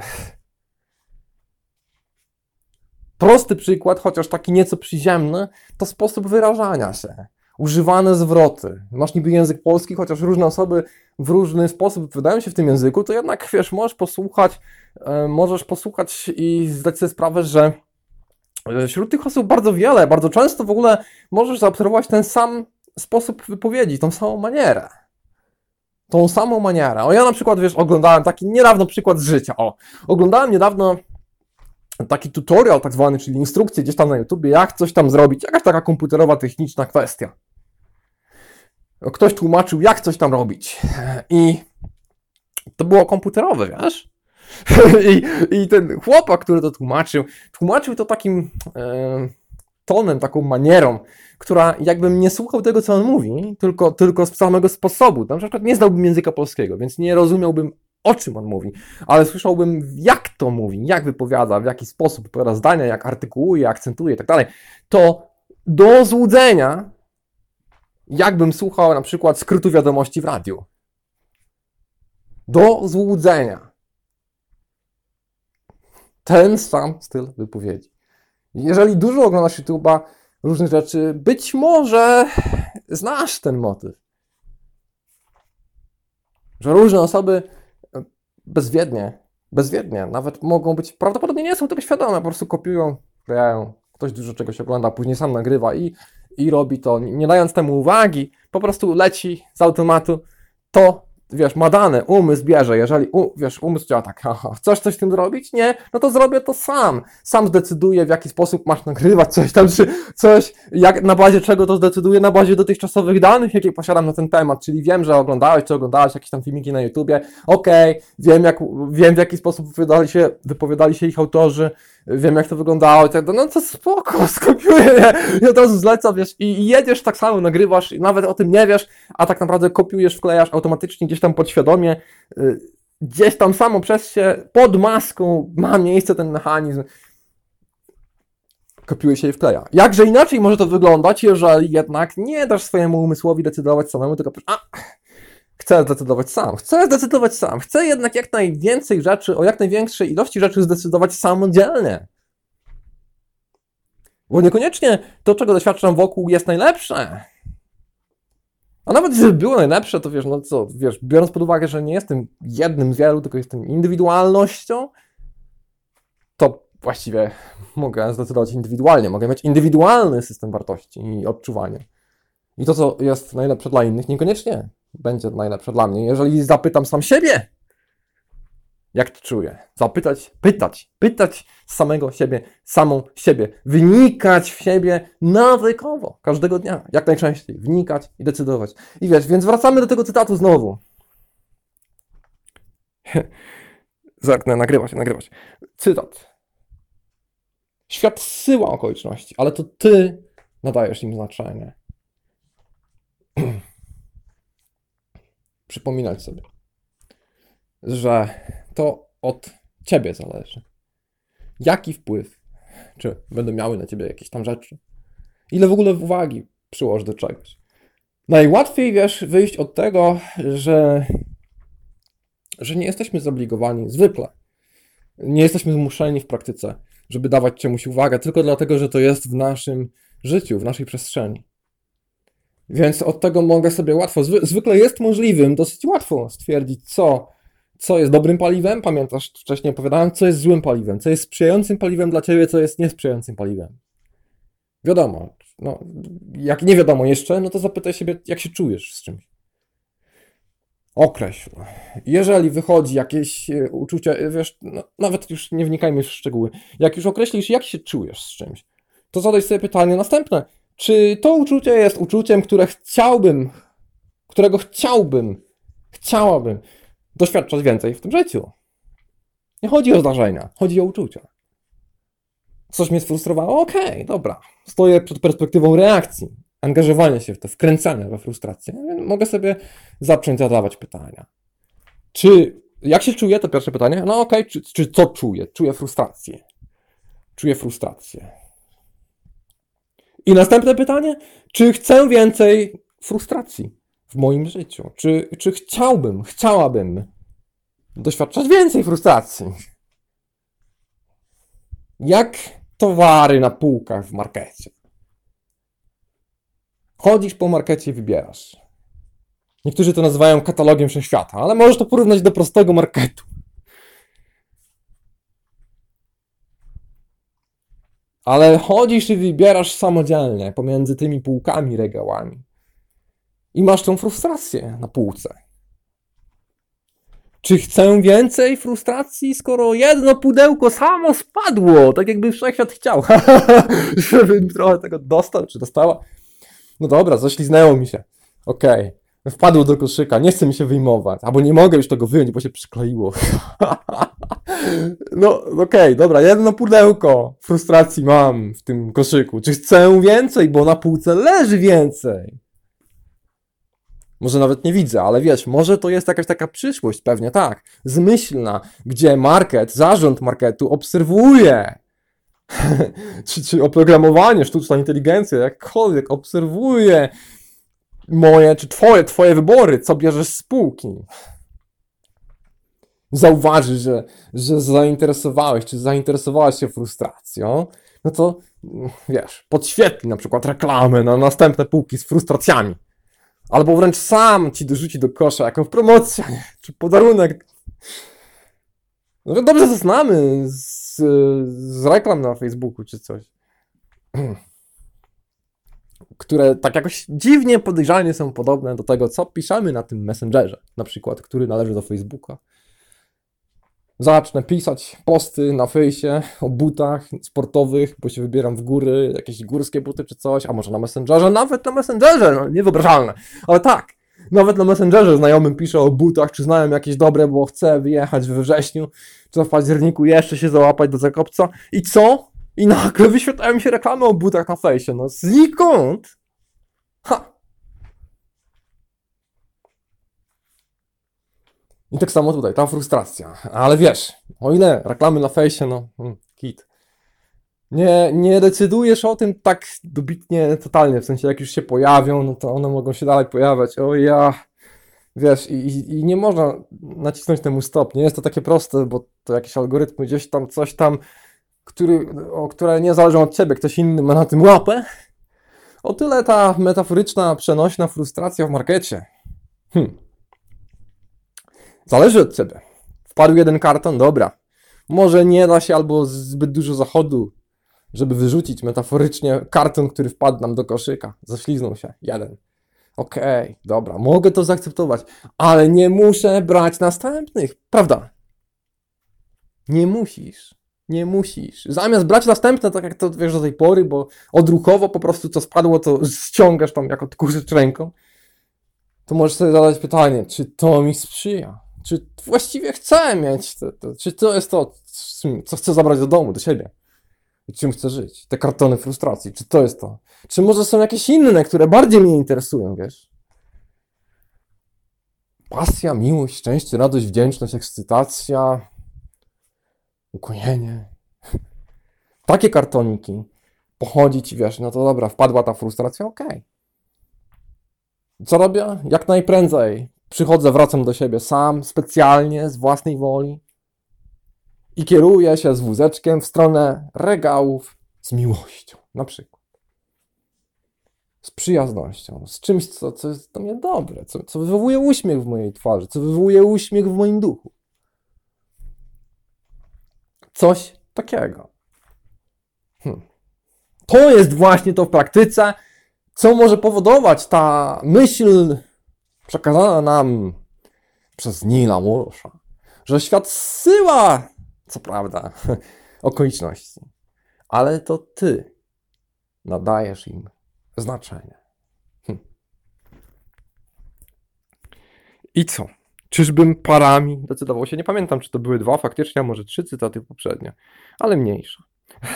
Prosty przykład, chociaż taki nieco przyziemny, to sposób wyrażania się. Używane zwroty. Masz niby język polski, chociaż różne osoby w różny sposób wydają się w tym języku, to jednak wiesz, możesz posłuchać, e, możesz posłuchać i zdać sobie sprawę, że e, wśród tych osób bardzo wiele, bardzo często w ogóle możesz zaobserwować ten sam sposób wypowiedzi, tą samą manierę. Tą samą manierę. O ja na przykład, wiesz, oglądałem taki niedawno przykład z życia. O, oglądałem niedawno taki tutorial tak zwany, czyli instrukcję gdzieś tam na YouTubie, jak coś tam zrobić, jakaś taka komputerowa, techniczna kwestia. Ktoś tłumaczył, jak coś tam robić. I to było komputerowe, wiesz? [laughs] I, I ten chłopak, który to tłumaczył, tłumaczył to takim e, tonem, taką manierą, która jakbym nie słuchał tego, co on mówi, tylko, tylko z samego sposobu. Na przykład nie znałbym języka polskiego, więc nie rozumiałbym o czym on mówi, ale słyszałbym, jak to mówi, jak wypowiada, w jaki sposób wypowiada zdania, jak artykułuje, akcentuje tak dalej, to do złudzenia, jakbym słuchał na przykład skrótu wiadomości w radiu. Do złudzenia. Ten sam styl wypowiedzi. Jeżeli dużo oglądasz YouTube'a, różnych rzeczy, być może znasz ten motyw. Że różne osoby bezwiednie, bezwiednie, nawet mogą być, prawdopodobnie nie są tego świadome, po prostu kopiują, klejają, ktoś dużo czegoś ogląda, później sam nagrywa i, i robi to, nie dając temu uwagi, po prostu leci z automatu, to wiesz, ma dane, umysł bierze, jeżeli, u, wiesz, umysł działa tak, aha, chcesz coś z tym zrobić? Nie? No to zrobię to sam. Sam zdecyduję, w jaki sposób masz nagrywać coś tam, czy coś, jak, na bazie czego to zdecyduję, na bazie dotychczasowych danych, jakie posiadam na ten temat, czyli wiem, że oglądałeś, czy oglądałeś jakieś tam filmiki na YouTubie, okej, okay, wiem, jak, wiem, w jaki sposób wypowiadali się, wypowiadali się ich autorzy, wiem jak to wyglądało i tak no to spoko, [laughs] skopiuję, nie? I od razu zleca, wiesz, i jedziesz tak samo, nagrywasz i nawet o tym nie wiesz, a tak naprawdę kopiujesz, wklejasz automatycznie gdzieś tam podświadomie, y, gdzieś tam samo przez się, pod maską ma miejsce ten mechanizm, kopiuje się i wkleja. Jakże inaczej może to wyglądać, jeżeli jednak nie dasz swojemu umysłowi decydować samemu, tylko a Chcę zdecydować sam. Chcę zdecydować sam. Chcę jednak jak najwięcej rzeczy, o jak największej ilości rzeczy zdecydować samodzielnie. Bo niekoniecznie to, czego doświadczam wokół, jest najlepsze. A nawet jeżeli było najlepsze, to wiesz, no co, wiesz, biorąc pod uwagę, że nie jestem jednym z wielu, tylko jestem indywidualnością, to właściwie mogę zdecydować indywidualnie. Mogę mieć indywidualny system wartości i odczuwania. I to, co jest najlepsze dla innych, niekoniecznie będzie najlepsze dla mnie. Jeżeli zapytam sam siebie, jak to czuję, zapytać, pytać, pytać samego siebie, samą siebie, wnikać w siebie nawykowo, każdego dnia, jak najczęściej, wnikać i decydować. I wiesz, więc wracamy do tego cytatu znowu. [laughs] Zerknę, nagrywa się, się. Cytat. Świat zsyła okoliczności, ale to ty nadajesz im znaczenie. [clears throat] Przypominać sobie, że to od ciebie zależy. Jaki wpływ, czy będą miały na ciebie jakieś tam rzeczy, ile w ogóle uwagi przyłożysz do czegoś. Najłatwiej, wiesz, wyjść od tego, że, że nie jesteśmy zobligowani, zwykle, nie jesteśmy zmuszeni w praktyce, żeby dawać czemuś uwagę, tylko dlatego, że to jest w naszym życiu, w naszej przestrzeni. Więc od tego mogę sobie łatwo, zwykle jest możliwym, dosyć łatwo stwierdzić, co, co jest dobrym paliwem. Pamiętasz, wcześniej opowiadałem, co jest złym paliwem, co jest sprzyjającym paliwem dla ciebie, co jest niesprzyjającym paliwem. Wiadomo, no, jak nie wiadomo jeszcze, no to zapytaj siebie, jak się czujesz z czymś. Określ. Jeżeli wychodzi jakieś e, uczucie, wiesz, no, nawet już nie wnikajmy w szczegóły, jak już określisz, jak się czujesz z czymś, to zadaj sobie pytanie następne. Czy to uczucie jest uczuciem, które chciałbym, którego chciałbym, chciałabym doświadczać więcej w tym życiu? Nie chodzi o zdarzenia, chodzi o uczucia. Coś mnie sfrustrowało? Okej, okay, dobra. Stoję przed perspektywą reakcji, angażowania się w to, wkręcania we frustrację. Mogę sobie zacząć zadawać pytania. Czy, jak się czuję? To pierwsze pytanie. No okej, okay, czy, czy co czuję? Czuję frustrację. Czuję frustrację. I następne pytanie, czy chcę więcej frustracji w moim życiu? Czy, czy chciałbym, chciałabym doświadczać więcej frustracji? Jak towary na półkach w markecie. Chodzisz po markecie i wybierasz. Niektórzy to nazywają katalogiem wszechświata, ale możesz to porównać do prostego marketu. Ale chodzisz i wybierasz samodzielnie pomiędzy tymi półkami, regałami. I masz tą frustrację na półce. Czy chcę więcej frustracji, skoro jedno pudełko samo spadło, tak jakby wszechświat chciał, [laughs] żebym trochę tego dostał, czy dostała? No dobra, zaśliznęło mi się. Okej. Okay. Wpadło do koszyka, nie chcę mi się wyjmować, albo nie mogę już tego wyjąć, bo się przykleiło. [laughs] no okej, okay, dobra, jedno pudełko frustracji mam w tym koszyku. Czy chcę więcej, bo na półce leży więcej? Może nawet nie widzę, ale wiesz, może to jest jakaś taka przyszłość, pewnie tak, zmyślna, gdzie market, zarząd marketu obserwuje, [laughs] czy, czy oprogramowanie, sztuczna inteligencja, jakkolwiek obserwuje moje, czy twoje, twoje wybory, co bierzesz z spółki. Zauważy, że, że zainteresowałeś, czy zainteresowałaś się frustracją, no to wiesz, podświetli na przykład reklamę na następne półki z frustracjami. Albo wręcz sam ci dorzuci do kosza jako promocja, czy podarunek. No dobrze to znamy z, z reklam na Facebooku czy coś. [clears throat] Które tak jakoś dziwnie podejrzanie są podobne do tego, co piszemy na tym Messengerze, na przykład, który należy do Facebooka. Zacznę pisać posty na fejsie o butach sportowych, bo się wybieram w góry, jakieś górskie buty czy coś, a może na Messengerze, nawet na Messengerze, no niewyobrażalne, ale tak, nawet na Messengerze znajomym piszę o butach, czy znają jakieś dobre, bo chcę wyjechać we wrześniu, czy w październiku jeszcze się załapać do Zakopca. I co? I nagle wyświetlają mi się reklamy o butach na fejsie, no znikąd? Ha! I tak samo tutaj, ta frustracja. Ale wiesz, o ile reklamy na fejsie, no, hmm, kit. Nie, nie decydujesz o tym tak dobitnie, totalnie, w sensie jak już się pojawią, no to one mogą się dalej pojawiać. O ja, wiesz, i, i nie można nacisnąć temu stop. Nie jest to takie proste, bo to jakieś algorytmy gdzieś tam, coś tam, który, o, które nie zależą od ciebie, ktoś inny ma na tym łapę. O tyle ta metaforyczna, przenośna frustracja w markecie. Hmm. Zależy od ciebie. Wpadł jeden karton, dobra. Może nie da się albo zbyt dużo zachodu, żeby wyrzucić metaforycznie karton, który wpadł nam do koszyka. Zaśliznął się. Jeden. Okej, okay, dobra, mogę to zaakceptować, ale nie muszę brać następnych, prawda? Nie musisz. Nie musisz. Zamiast brać następne, tak jak to wiesz do tej pory, bo odruchowo po prostu co spadło, to ściągasz tam jako kurzysz ręką, to możesz sobie zadać pytanie, czy to mi sprzyja? Czy właściwie chcę mieć, to, to, czy to jest to, co chcę zabrać do domu, do siebie? I czym chcę żyć? Te kartony frustracji, czy to jest to? Czy może są jakieś inne, które bardziej mnie interesują, wiesz? Pasja, miłość, szczęście, radość, wdzięczność, ekscytacja, ukojenie. Takie kartoniki pochodzić i wiesz, no to dobra, wpadła ta frustracja, okej. Okay. Co robię? Jak najprędzej przychodzę, wracam do siebie sam, specjalnie, z własnej woli i kieruję się z wózeczkiem w stronę regałów z miłością, na przykład. Z przyjaznością, z czymś, co, co jest do mnie dobre, co, co wywołuje uśmiech w mojej twarzy, co wywołuje uśmiech w moim duchu. Coś takiego. Hm. To jest właśnie to w praktyce, co może powodować ta myśl przekazana nam przez Nila Walsha, że świat zsyła, co prawda, [laughs] okoliczności, ale to ty nadajesz im znaczenie. Hm. I co? Czyżbym parami decydował się? Nie pamiętam, czy to były dwa faktycznie, a może trzy cytaty poprzednie, ale mniejsza.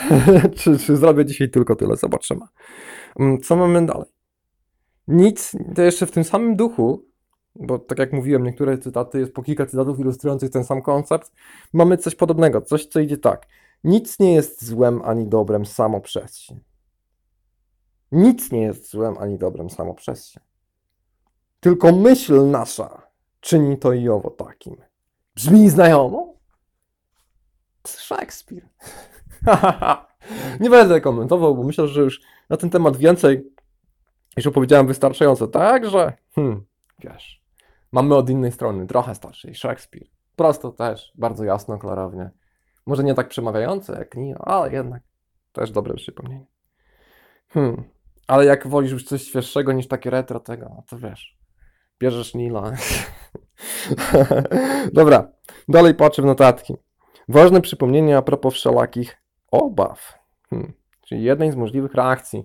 [laughs] czy, czy zrobię dzisiaj tylko tyle? Zobaczymy. Mm, co mamy dalej? Nic, to jeszcze w tym samym duchu, bo tak jak mówiłem, niektóre cytaty, jest po kilka cytatów ilustrujących ten sam koncept, mamy coś podobnego, coś, co idzie tak. Nic nie jest złem ani dobrem samo przez się. Nic nie jest złem ani dobrem samo przez się. Tylko myśl nasza czyni to i owo takim. Brzmi znajomo? Szekspir. [laughs] nie będę komentował, bo myślę, że już na ten temat więcej już opowiedziałem wystarczająco. Także, hmm, wiesz, mamy od innej strony, trochę starszej, Szekspir. Prosto też, bardzo jasno, klarownie. Może nie tak przemawiające jak Nio, ale jednak też dobre przypomnienie. Hmm. Ale jak wolisz już coś świeższego niż takie retro tego, no to wiesz, bierzesz Nila. [laughs] Dobra, dalej patrzę w notatki. Ważne przypomnienie a propos wszelakich obaw. Hmm. Czyli jednej z możliwych reakcji.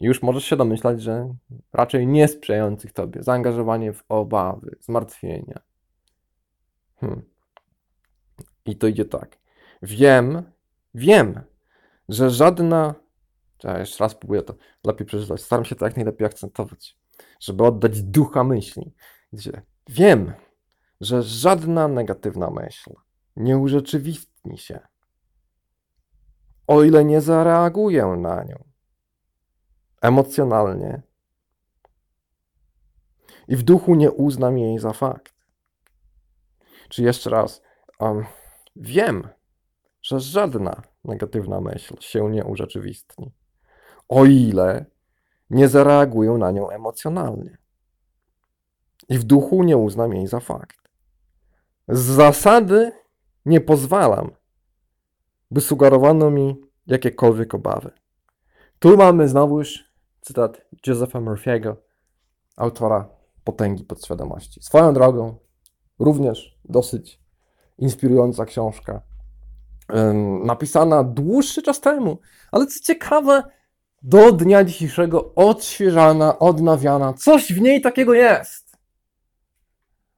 Już możesz się domyślać, że raczej nie sprzyjających tobie. Zaangażowanie w obawy, zmartwienia. Hmm. I to idzie tak. Wiem, wiem, że żadna. Ja jeszcze raz spróbuję to lepiej przeczytać. Staram się to jak najlepiej akcentować, żeby oddać ducha myśli. Gdzie wiem, że żadna negatywna myśl nie urzeczywistni się o ile nie zareaguję na nią emocjonalnie i w duchu nie uznam jej za fakt. Czy jeszcze raz, um, wiem, że żadna negatywna myśl się nie urzeczywistni, o ile nie zareaguję na nią emocjonalnie i w duchu nie uznam jej za fakt. Z zasady nie pozwalam by sugerowano mi jakiekolwiek obawy. Tu mamy znowuż cytat Josepha Murphy'ego, autora Potęgi Podświadomości. Swoją drogą, również dosyć inspirująca książka. Napisana dłuższy czas temu, ale co ciekawe, do dnia dzisiejszego odświeżana, odnawiana. Coś w niej takiego jest,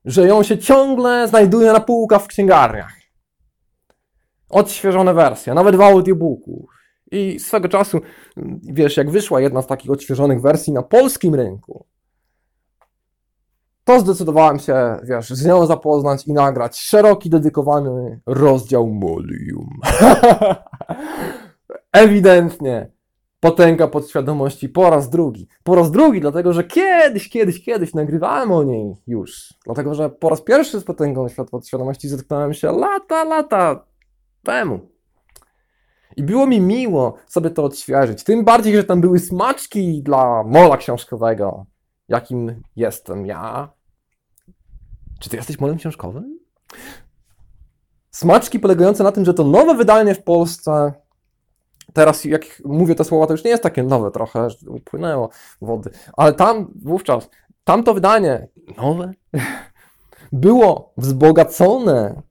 że ją się ciągle znajduje na półkach w księgarniach odświeżone wersje, nawet w audiobooku. I swego czasu, wiesz, jak wyszła jedna z takich odświeżonych wersji na polskim rynku, to zdecydowałem się, wiesz, z nią zapoznać i nagrać szeroki, dedykowany rozdział Molium. [laughs] Ewidentnie potęga podświadomości po raz drugi. Po raz drugi, dlatego że kiedyś, kiedyś, kiedyś nagrywałem o niej już. Dlatego, że po raz pierwszy z potęgą podświadomości zetknąłem się lata, lata temu. I było mi miło sobie to odświeżyć. Tym bardziej, że tam były smaczki dla mola książkowego, jakim jestem ja. Czy ty jesteś molem książkowym? Smaczki polegające na tym, że to nowe wydanie w Polsce. Teraz, jak mówię te słowa, to już nie jest takie nowe trochę, że upłynęło wody. Ale tam wówczas, tamto wydanie, nowe, [laughs] było wzbogacone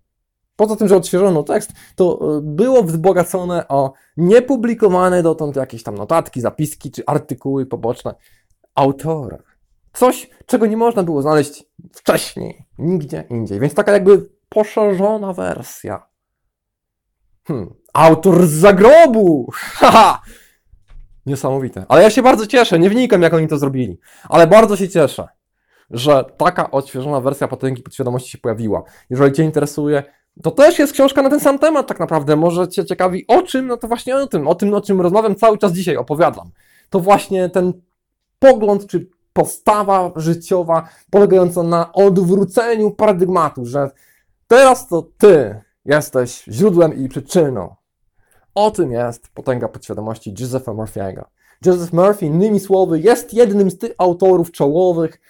Poza tym, że odświeżono tekst, to e, było wzbogacone o niepublikowane dotąd jakieś tam notatki, zapiski czy artykuły poboczne autora. Coś, czego nie można było znaleźć wcześniej, nigdzie indziej. Więc taka jakby poszerzona wersja. Hmm. Autor z zagrobu! [laughs] Haha! Niesamowite. Ale ja się bardzo cieszę, nie wnikam jak oni to zrobili, ale bardzo się cieszę, że taka odświeżona wersja potęgi podświadomości się pojawiła. Jeżeli Cię interesuje, to też jest książka na ten sam temat tak naprawdę. Może Cię ciekawi o czym? No to właśnie o tym, o tym, o czym rozmawiam cały czas dzisiaj, opowiadam. To właśnie ten pogląd czy postawa życiowa polegająca na odwróceniu paradygmatu, że teraz to Ty jesteś źródłem i przyczyną. O tym jest potęga podświadomości Josepha Murphy'ego. Joseph Murphy, innymi słowy, jest jednym z tych autorów czołowych,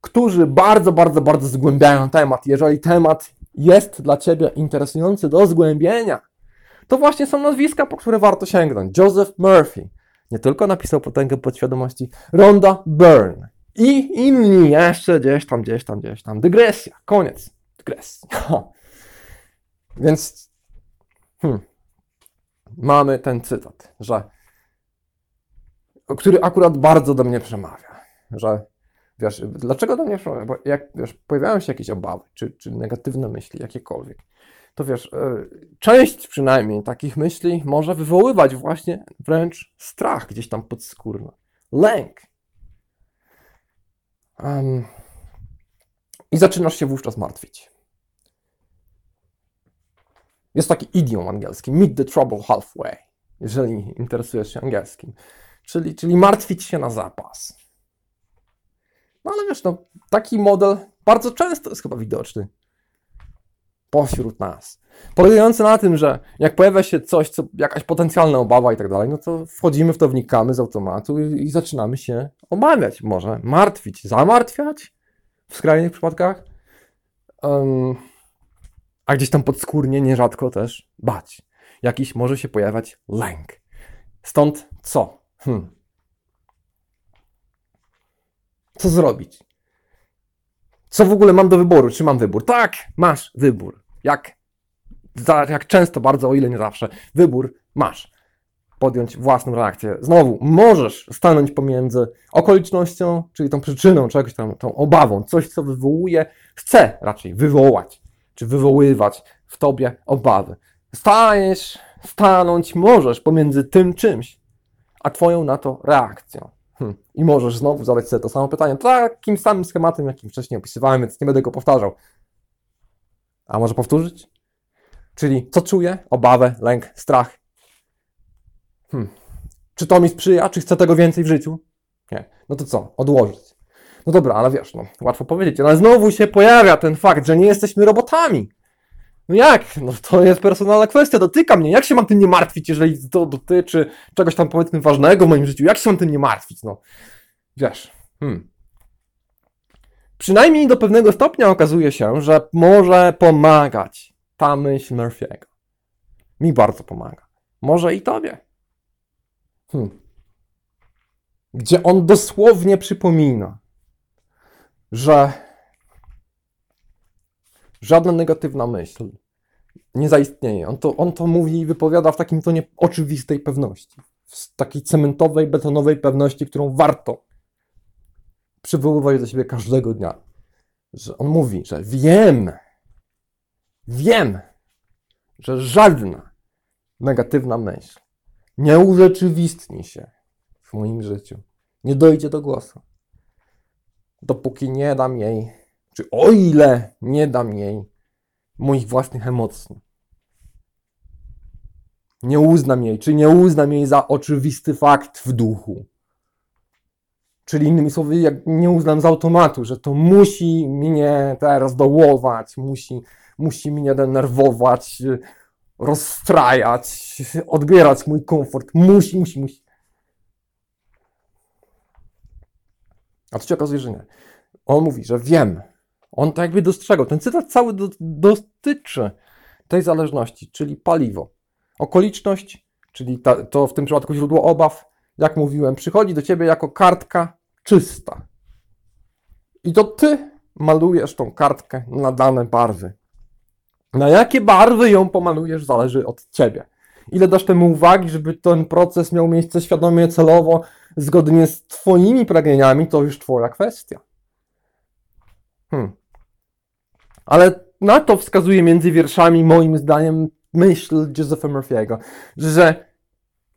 którzy bardzo, bardzo, bardzo zgłębiają temat. Jeżeli temat jest dla Ciebie interesujący do zgłębienia, to właśnie są nazwiska, po które warto sięgnąć. Joseph Murphy nie tylko napisał Potęgę Podświadomości, Rhonda Byrne i inni jeszcze gdzieś tam, gdzieś tam, gdzieś tam. Dygresja, koniec. Dygresja. [laughs] Więc hmm, mamy ten cytat, że, który akurat bardzo do mnie przemawia, że wiesz, dlaczego do mnie przemawia? Bo jak wiesz, pojawiają się jakieś obawy, czy, czy negatywne myśli, jakiekolwiek, to wiesz, e, część przynajmniej takich myśli może wywoływać właśnie wręcz strach gdzieś tam podskórno, lęk. Um, I zaczynasz się wówczas martwić. Jest taki idiom angielski, meet the trouble halfway, jeżeli interesujesz się angielskim. Czyli, czyli martwić się na zapas. No ale wiesz, no, taki model bardzo często jest chyba widoczny pośród nas. Polegający na tym, że jak pojawia się coś, co jakaś potencjalna obawa i tak dalej, no to wchodzimy w to, wnikamy z automatu i, i zaczynamy się obawiać, może martwić, zamartwiać w skrajnych przypadkach. Um, a gdzieś tam podskórnie nierzadko też bać. Jakiś może się pojawiać lęk. Stąd co? Hmm. Co zrobić? Co w ogóle mam do wyboru? Czy mam wybór? Tak, masz wybór. Jak, za, jak często, bardzo, o ile nie zawsze, wybór masz. Podjąć własną reakcję. Znowu, możesz stanąć pomiędzy okolicznością, czyli tą przyczyną czegoś tam, tą obawą, coś, co wywołuje, chce raczej wywołać czy wywoływać w tobie obawy. Stajesz, stanąć możesz pomiędzy tym czymś, a twoją na to reakcją. Hm. I możesz znowu zadać sobie to samo pytanie, takim samym schematem, jakim wcześniej opisywałem, więc nie będę go powtarzał. A może powtórzyć? Czyli co czuję? Obawę, lęk, strach. Hm. Czy to mi sprzyja? Czy chcę tego więcej w życiu? Nie. No to co? Odłożyć. No dobra, ale wiesz, no, łatwo powiedzieć, ale znowu się pojawia ten fakt, że nie jesteśmy robotami. No jak? No to jest personalna kwestia, dotyka mnie. Jak się mam tym nie martwić, jeżeli to dotyczy czegoś tam powiedzmy ważnego w moim życiu? Jak się mam tym nie martwić? No, wiesz. Hmm. Przynajmniej do pewnego stopnia okazuje się, że może pomagać ta myśl Murphy'ego. Mi bardzo pomaga. Może i tobie. Hmm. Gdzie on dosłownie przypomina, że żadna negatywna myśl nie zaistnieje. On to, on to mówi i wypowiada w takim tonie oczywistej pewności. W takiej cementowej, betonowej pewności, którą warto przywoływać do siebie każdego dnia. Że on mówi, że wiem, wiem, że żadna negatywna myśl nie urzeczywistni się w moim życiu, nie dojdzie do głosu dopóki nie dam jej, czy o ile nie dam jej moich własnych emocji. Nie uznam jej, czy nie uznam jej za oczywisty fakt w duchu. Czyli innymi słowy, jak nie uznam z automatu, że to musi mnie teraz dołować, musi, musi mnie denerwować, rozstrajać, odbierać mój komfort. Musi, musi, musi. A tu się okazuje, że nie. On mówi, że wiem. On to jakby dostrzegał. Ten cytat cały do, dotyczy tej zależności, czyli paliwo. Okoliczność, czyli ta, to w tym przypadku źródło obaw, jak mówiłem, przychodzi do ciebie jako kartka czysta. I to ty malujesz tą kartkę na dane barwy. Na jakie barwy ją pomalujesz, zależy od ciebie. Ile dasz temu uwagi, żeby ten proces miał miejsce świadomie, celowo, zgodnie z Twoimi pragnieniami, to już Twoja kwestia. Hmm. Ale na to wskazuje między wierszami, moim zdaniem, myśl Josepha Murphy'ego, że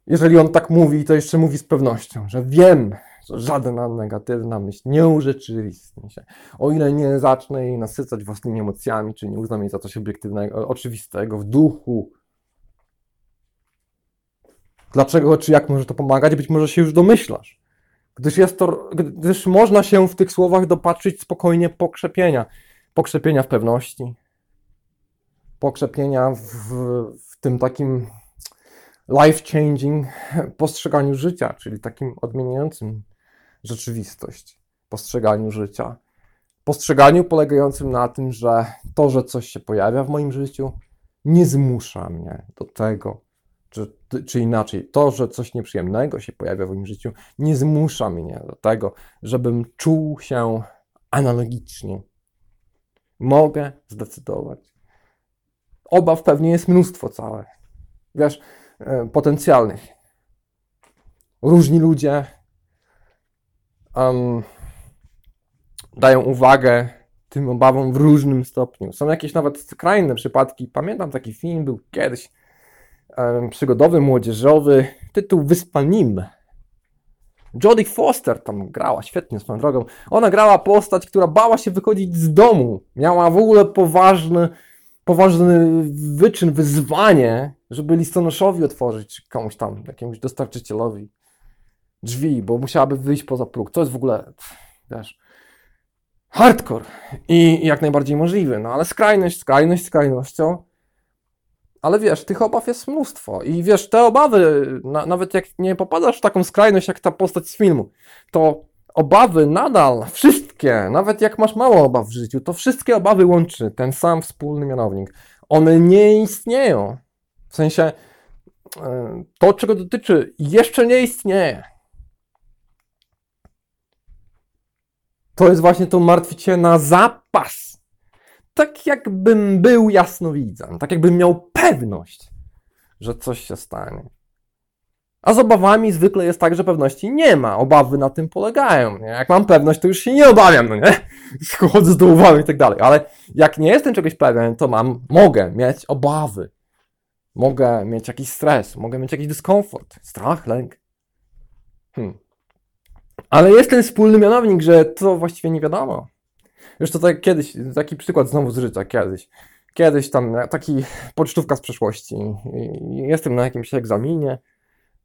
jeżeli on tak mówi, to jeszcze mówi z pewnością, że wiem, że żadna negatywna myśl nie urzeczywistni się. O ile nie zacznę jej nasycać własnymi emocjami, czy nie uznam jej za coś obiektywnego, oczywistego w duchu. Dlaczego, czy jak może to pomagać? Być może się już domyślasz. Gdyż, jest to, gdyż można się w tych słowach dopatrzyć spokojnie pokrzepienia. Pokrzepienia w pewności, pokrzepienia w, w tym takim life-changing postrzeganiu życia, czyli takim odmieniającym rzeczywistość, postrzeganiu życia. Postrzeganiu polegającym na tym, że to, że coś się pojawia w moim życiu, nie zmusza mnie do tego, czy, czy inaczej, to, że coś nieprzyjemnego się pojawia w moim życiu, nie zmusza mnie do tego, żebym czuł się analogicznie. Mogę zdecydować. Obaw pewnie jest mnóstwo całe. Wiesz, e, potencjalnych. Różni ludzie um, dają uwagę tym obawom w różnym stopniu. Są jakieś nawet skrajne przypadki. Pamiętam taki film, był kiedyś przygodowy, młodzieżowy, tytuł Wyspa Nim. Jodie Foster tam grała świetnie swoją drogą. Ona grała postać, która bała się wychodzić z domu. Miała w ogóle poważny, poważny wyczyn, wyzwanie, żeby listonoszowi otworzyć, komuś tam, jakiemuś dostarczycielowi drzwi, bo musiałaby wyjść poza próg. To jest w ogóle, wiesz, hardcore i jak najbardziej możliwy, no ale skrajność, skrajność, skrajnością. Ale wiesz, tych obaw jest mnóstwo i wiesz, te obawy, na, nawet jak nie popadasz w taką skrajność jak ta postać z filmu, to obawy nadal, wszystkie, nawet jak masz mało obaw w życiu, to wszystkie obawy łączy ten sam wspólny mianownik. One nie istnieją. W sensie, e, to, czego dotyczy, jeszcze nie istnieje. To jest właśnie to martwicie na zapas. Tak jakbym był jasnowidzem, tak jakbym miał pewność, że coś się stanie. A z obawami zwykle jest tak, że pewności nie ma. Obawy na tym polegają. Nie? Jak mam pewność, to już się nie obawiam, no nie? [laughs] Chodzę do uwagi i tak dalej. Ale jak nie jestem czegoś pewien, to mam, mogę mieć obawy. Mogę mieć jakiś stres, mogę mieć jakiś dyskomfort, strach, lęk. Hmm. Ale jest ten wspólny mianownik, że to właściwie nie wiadomo. Już to tak kiedyś, taki przykład znowu z życia, kiedyś. Kiedyś tam taki pocztówka z przeszłości. Jestem na jakimś egzaminie,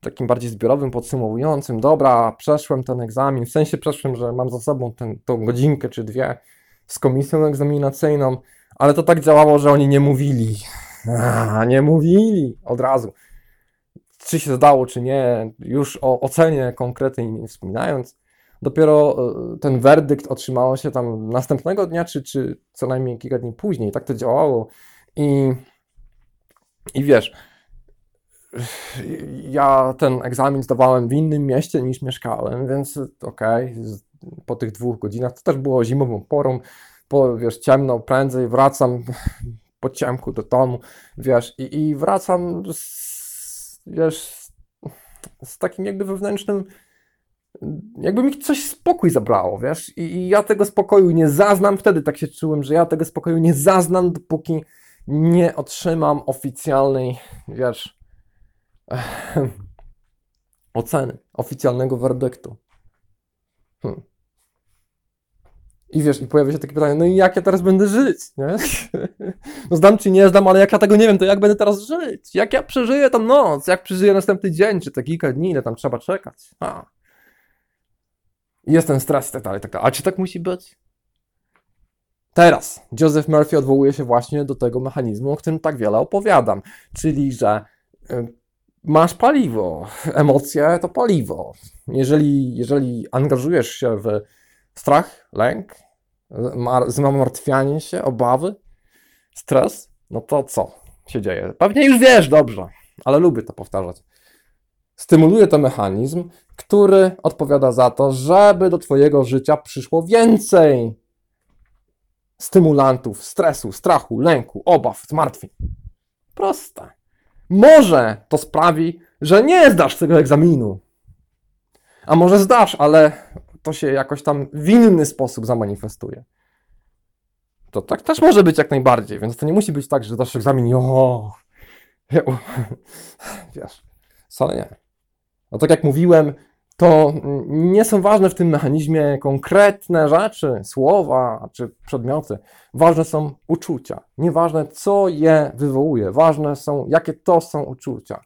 takim bardziej zbiorowym, podsumowującym. Dobra, przeszłem ten egzamin, w sensie przeszłem, że mam za sobą ten, tą godzinkę czy dwie z komisją egzaminacyjną, ale to tak działało, że oni nie mówili. A, nie mówili od razu czy się zdało, czy nie, już o ocenie konkretnej nie wspominając. Dopiero e, ten werdykt otrzymało się tam następnego dnia, czy, czy co najmniej kilka dni później. Tak to działało. I, i wiesz, ja ten egzamin zdawałem w innym mieście niż mieszkałem, więc okej, okay, po tych dwóch godzinach, to też było zimową porą, po, wiesz, ciemno, prędzej wracam [laughs] po ciemku do domu, wiesz, i, i wracam z wiesz, z takim jakby wewnętrznym, jakby mi coś spokój zabrało, wiesz, I, i ja tego spokoju nie zaznam, wtedy tak się czułem, że ja tego spokoju nie zaznam, dopóki nie otrzymam oficjalnej, wiesz, [laughs] oceny, oficjalnego werdyktu. Hmm. I wiesz, i pojawia się takie pytanie, no i jak ja teraz będę żyć, nie? [laughs] No zdam czy nie zdam, ale jak ja tego nie wiem, to jak będę teraz żyć? Jak ja przeżyję tą noc? Jak przeżyję następny dzień, czy te kilka dni, ile tam trzeba czekać? A. Jest ten stres i tak dalej, tak dalej. A czy tak musi być? Teraz Joseph Murphy odwołuje się właśnie do tego mechanizmu, o którym tak wiele opowiadam, czyli że y, masz paliwo, [laughs] emocje to paliwo. Jeżeli, jeżeli angażujesz się w strach, lęk, zmartwianie się, obawy, stres, no to co się dzieje? Pewnie już wiesz dobrze, ale lubię to powtarzać. Stymuluje to mechanizm, który odpowiada za to, żeby do Twojego życia przyszło więcej stymulantów, stresu, strachu, lęku, obaw, zmartwień. Proste. Może to sprawi, że nie zdasz tego egzaminu. A może zdasz, ale to się jakoś tam w inny sposób zamanifestuje. To tak też może być jak najbardziej, więc to nie musi być tak, że dasz egzamin i o, [laughs] Wiesz, wcale nie. No tak jak mówiłem, to nie są ważne w tym mechanizmie konkretne rzeczy, słowa czy przedmioty. Ważne są uczucia. Nieważne, co je wywołuje. Ważne są, jakie to są uczucia.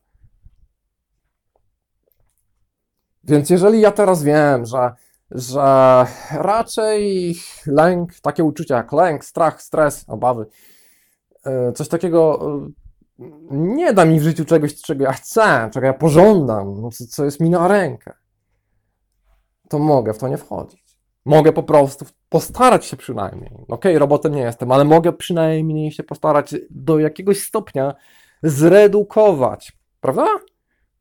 Więc jeżeli ja teraz wiem, że, że raczej lęk, takie uczucia jak lęk, strach, stres, obawy, e, coś takiego e, nie da mi w życiu czegoś, czego ja chcę, czego ja pożądam, no, co jest mi na rękę, to mogę w to nie wchodzić. Mogę po prostu postarać się przynajmniej. Okej, okay, robotem nie jestem, ale mogę przynajmniej się postarać do jakiegoś stopnia zredukować. Prawda?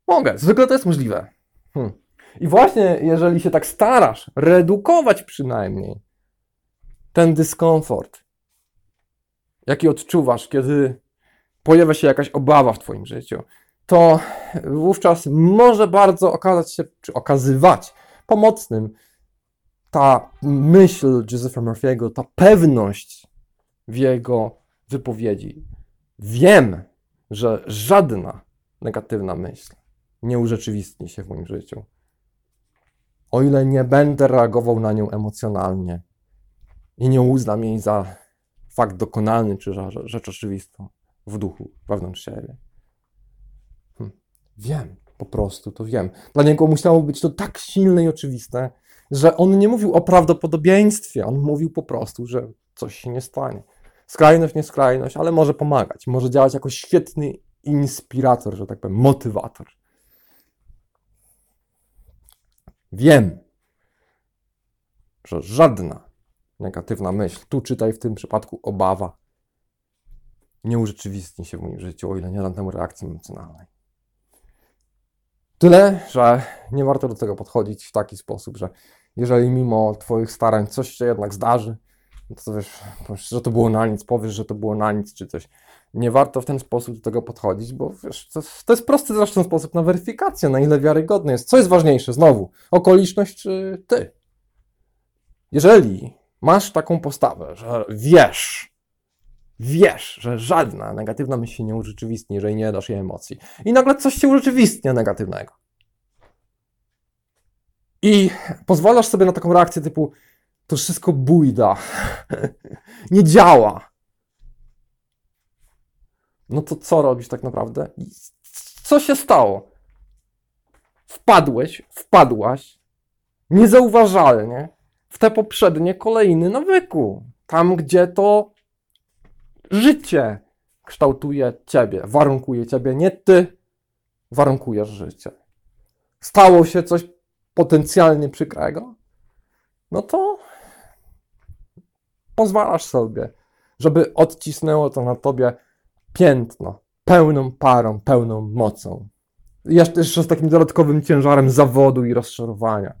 Mogę. Zwykle to jest możliwe. Hmm. I właśnie jeżeli się tak starasz, redukować przynajmniej ten dyskomfort, jaki odczuwasz, kiedy pojawia się jakaś obawa w Twoim życiu, to wówczas może bardzo okazać się, czy okazywać pomocnym ta myśl Josepha Murphy'ego, ta pewność w jego wypowiedzi. Wiem, że żadna negatywna myśl nie urzeczywistni się w moim życiu o ile nie będę reagował na nią emocjonalnie i nie uznam jej za fakt dokonalny czy rzecz oczywistą w duchu, wewnątrz siebie. Hm. Wiem, po prostu to wiem. Dla niego musiało być to tak silne i oczywiste, że on nie mówił o prawdopodobieństwie, on mówił po prostu, że coś się nie stanie. Skrajność, nie skrajność, ale może pomagać, może działać jako świetny inspirator, że tak powiem, motywator. Wiem, że żadna negatywna myśl, tu czytaj w tym przypadku obawa, nie urzeczywistni się w moim życiu, o ile nie dam temu reakcji emocjonalnej. Tyle, że nie warto do tego podchodzić w taki sposób, że jeżeli mimo Twoich starań coś się jednak zdarzy, to wiesz, powiesz, że to było na nic, powiesz, że to było na nic, czy coś. Nie warto w ten sposób do tego podchodzić, bo wiesz, to, to jest prosty zresztą sposób na weryfikację, na ile wiarygodny jest. Co jest ważniejsze, znowu, okoliczność czy ty? Jeżeli masz taką postawę, że wiesz, wiesz, że żadna negatywna myśl się nie urzeczywistni, jeżeli nie dasz jej emocji, i nagle coś się urzeczywistnia negatywnego. I pozwalasz sobie na taką reakcję typu, to wszystko bójda, [laughs] nie działa. No to co robisz tak naprawdę? Co się stało? Wpadłeś, wpadłaś niezauważalnie w te poprzednie kolejny nawyku. Tam, gdzie to życie kształtuje ciebie, warunkuje ciebie, nie ty warunkujesz życie. Stało się coś potencjalnie przykrego, no to pozwalasz sobie, żeby odcisnęło to na tobie piętno, pełną parą, pełną mocą. Jeszcze, jeszcze z takim dodatkowym ciężarem zawodu i rozczarowania,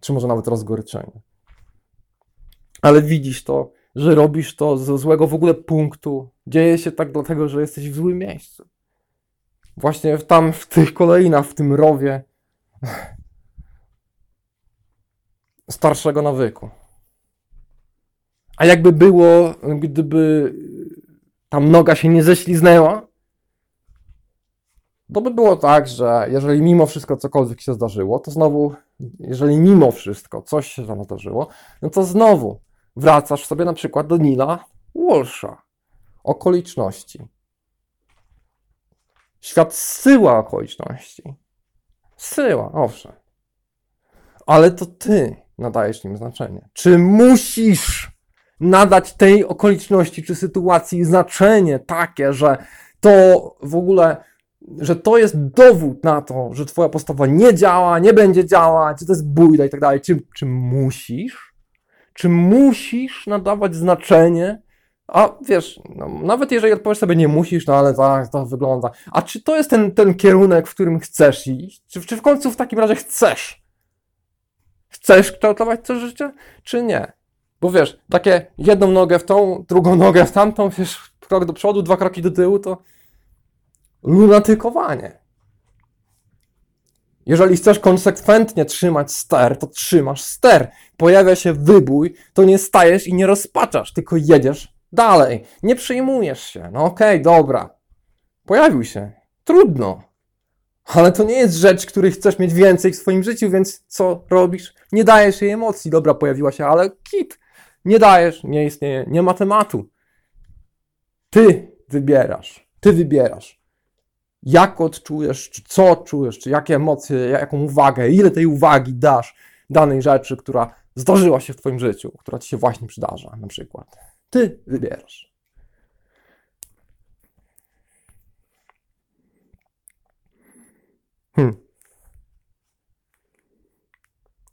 czy może nawet rozgoryczenia. Ale widzisz to, że robisz to ze złego w ogóle punktu. Dzieje się tak dlatego, że jesteś w złym miejscu. Właśnie tam, w tych kolejnach, w tym rowie starszego nawyku. A jakby było, gdyby tam noga się nie ześliznęła, to by było tak, że jeżeli mimo wszystko cokolwiek się zdarzyło, to znowu, jeżeli mimo wszystko coś się tam zdarzyło, no to znowu wracasz sobie na przykład do Nila Walsha. Okoliczności. Świat zsyła okoliczności. Syła, owszem. Ale to ty nadajesz nim znaczenie. Czy musisz nadać tej okoliczności czy sytuacji znaczenie takie, że to w ogóle, że to jest dowód na to, że twoja postawa nie działa, nie będzie działać, że to jest bójda i tak dalej. Czy, czy musisz? Czy musisz nadawać znaczenie? A wiesz, no, nawet jeżeli odpowiesz sobie nie musisz, no ale tak to wygląda. A czy to jest ten, ten kierunek, w którym chcesz iść? Czy, czy w końcu w takim razie chcesz? Chcesz kształtować to życie, czy nie? Bo wiesz, takie jedną nogę w tą, drugą nogę w tamtą, wiesz, krok do przodu, dwa kroki do tyłu, to lunatykowanie. Jeżeli chcesz konsekwentnie trzymać ster, to trzymasz ster. Pojawia się wybój, to nie stajesz i nie rozpaczasz, tylko jedziesz dalej. Nie przyjmujesz się. No okej, okay, dobra. Pojawił się. Trudno. Ale to nie jest rzecz, której chcesz mieć więcej w swoim życiu, więc co robisz? Nie dajesz jej emocji. Dobra, pojawiła się, ale kit. Nie dajesz, nie istnieje, nie ma tematu. Ty wybierasz. Ty wybierasz. Jak odczujesz, czy co odczujesz, czy jakie emocje, jaką uwagę, ile tej uwagi dasz danej rzeczy, która zdarzyła się w Twoim życiu, która Ci się właśnie przydarza, na przykład. Ty wybierasz. Hmm.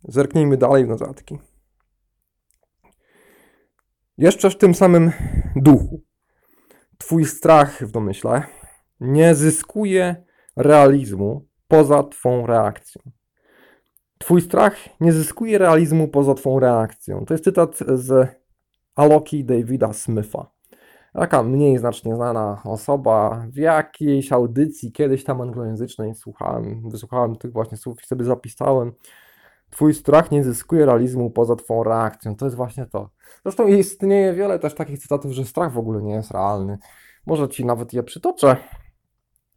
Zerknijmy dalej w notatki. Jeszcze w tym samym duchu. Twój strach w domyśle nie zyskuje realizmu poza Twą reakcją. Twój strach nie zyskuje realizmu poza Twą reakcją. To jest cytat z Aloki Davida Smitha. Taka mniej znacznie znana osoba w jakiejś audycji kiedyś tam anglojęzycznej słuchałem, wysłuchałem tych właśnie słów i sobie zapisałem. Twój strach nie zyskuje realizmu poza Twą reakcją. To jest właśnie to. Zresztą istnieje wiele też takich cytatów, że strach w ogóle nie jest realny. Może Ci nawet je przytoczę.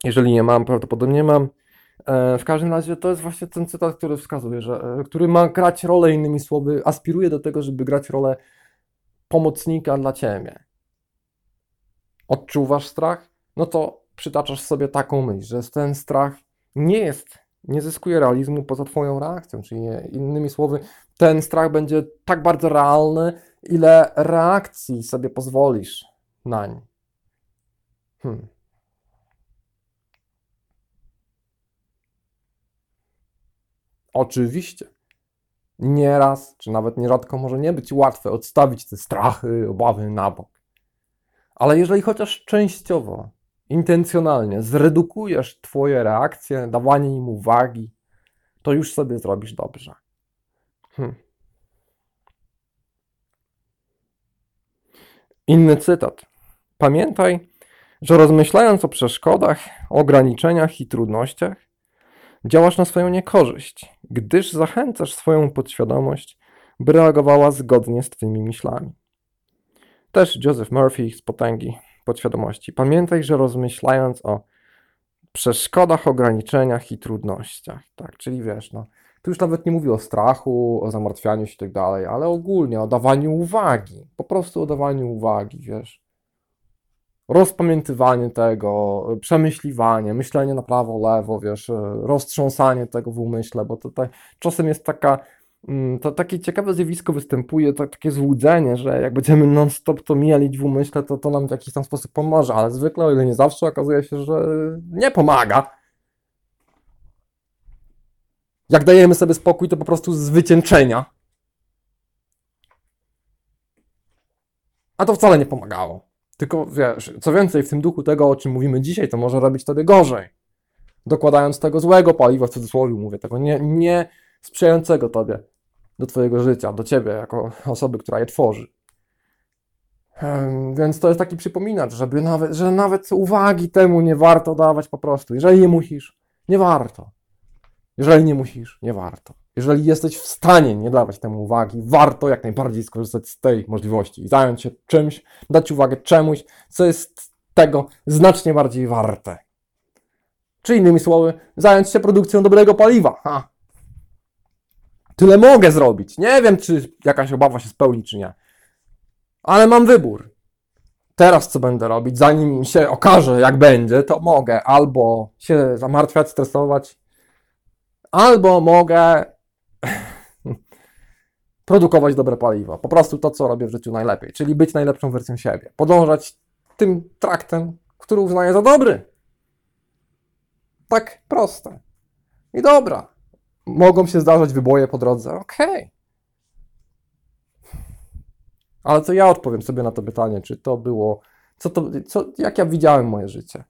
Jeżeli nie mam, prawdopodobnie mam. E, w każdym razie to jest właśnie ten cytat, który wskazuje, że e, który ma grać rolę, innymi słowy, aspiruje do tego, żeby grać rolę pomocnika dla ciebie. Odczuwasz strach? No to przytaczasz sobie taką myśl, że ten strach nie jest, nie zyskuje realizmu poza Twoją reakcją. Czyli innymi słowy, ten strach będzie tak bardzo realny, ile reakcji sobie pozwolisz nań. Hmm. Oczywiście. Nieraz, czy nawet nierzadko może nie być łatwe odstawić te strachy, obawy na bok. Ale jeżeli chociaż częściowo, intencjonalnie zredukujesz Twoje reakcje, dawanie im uwagi, to już sobie zrobisz dobrze. Hmm. Inny cytat. Pamiętaj, że rozmyślając o przeszkodach, ograniczeniach i trudnościach, Działasz na swoją niekorzyść, gdyż zachęcasz swoją podświadomość, by reagowała zgodnie z Twymi myślami. Też Joseph Murphy z potęgi podświadomości. Pamiętaj, że rozmyślając o przeszkodach, ograniczeniach i trudnościach, tak, czyli wiesz, no, tu już nawet nie mówię o strachu, o zamartwianiu się i tak dalej, ale ogólnie o dawaniu uwagi, po prostu o dawaniu uwagi, wiesz rozpamiętywanie tego, przemyśliwanie, myślenie na prawo, lewo, wiesz, roztrząsanie tego w umyśle, bo tutaj czasem jest taka, mm, to takie ciekawe zjawisko występuje, to, takie złudzenie, że jak będziemy non-stop to mielić w umyśle, to to nam w jakiś tam sposób pomoże, ale zwykle, o ile nie zawsze, okazuje się, że nie pomaga. Jak dajemy sobie spokój, to po prostu z wycieńczenia. A to wcale nie pomagało. Tylko wiesz, co więcej, w tym duchu tego, o czym mówimy dzisiaj, to może robić wtedy gorzej. Dokładając tego złego paliwa, w cudzysłowie mówię, tego nie, nie sprzyjającego tobie, do twojego życia, do ciebie, jako osoby, która je tworzy. Więc to jest taki przypominacz, żeby nawet, że nawet uwagi temu nie warto dawać po prostu. Jeżeli nie musisz, nie warto. Jeżeli nie musisz, nie warto. Jeżeli jesteś w stanie nie dawać temu uwagi, warto jak najbardziej skorzystać z tej możliwości i zająć się czymś, dać uwagę czemuś, co jest tego znacznie bardziej warte. Czy innymi słowy, zająć się produkcją dobrego paliwa. Ha. Tyle mogę zrobić. Nie wiem, czy jakaś obawa się spełni, czy nie. Ale mam wybór. Teraz co będę robić, zanim się okaże, jak będzie, to mogę albo się zamartwiać, stresować, albo mogę [laughs] produkować dobre paliwo. Po prostu to, co robię w życiu najlepiej, czyli być najlepszą wersją siebie. Podążać tym traktem, który uznaję za dobry. Tak proste. I dobra. Mogą się zdarzać wyboje po drodze. Okej. Okay. Ale to ja odpowiem sobie na to pytanie, czy to było, co to, co, jak ja widziałem moje życie.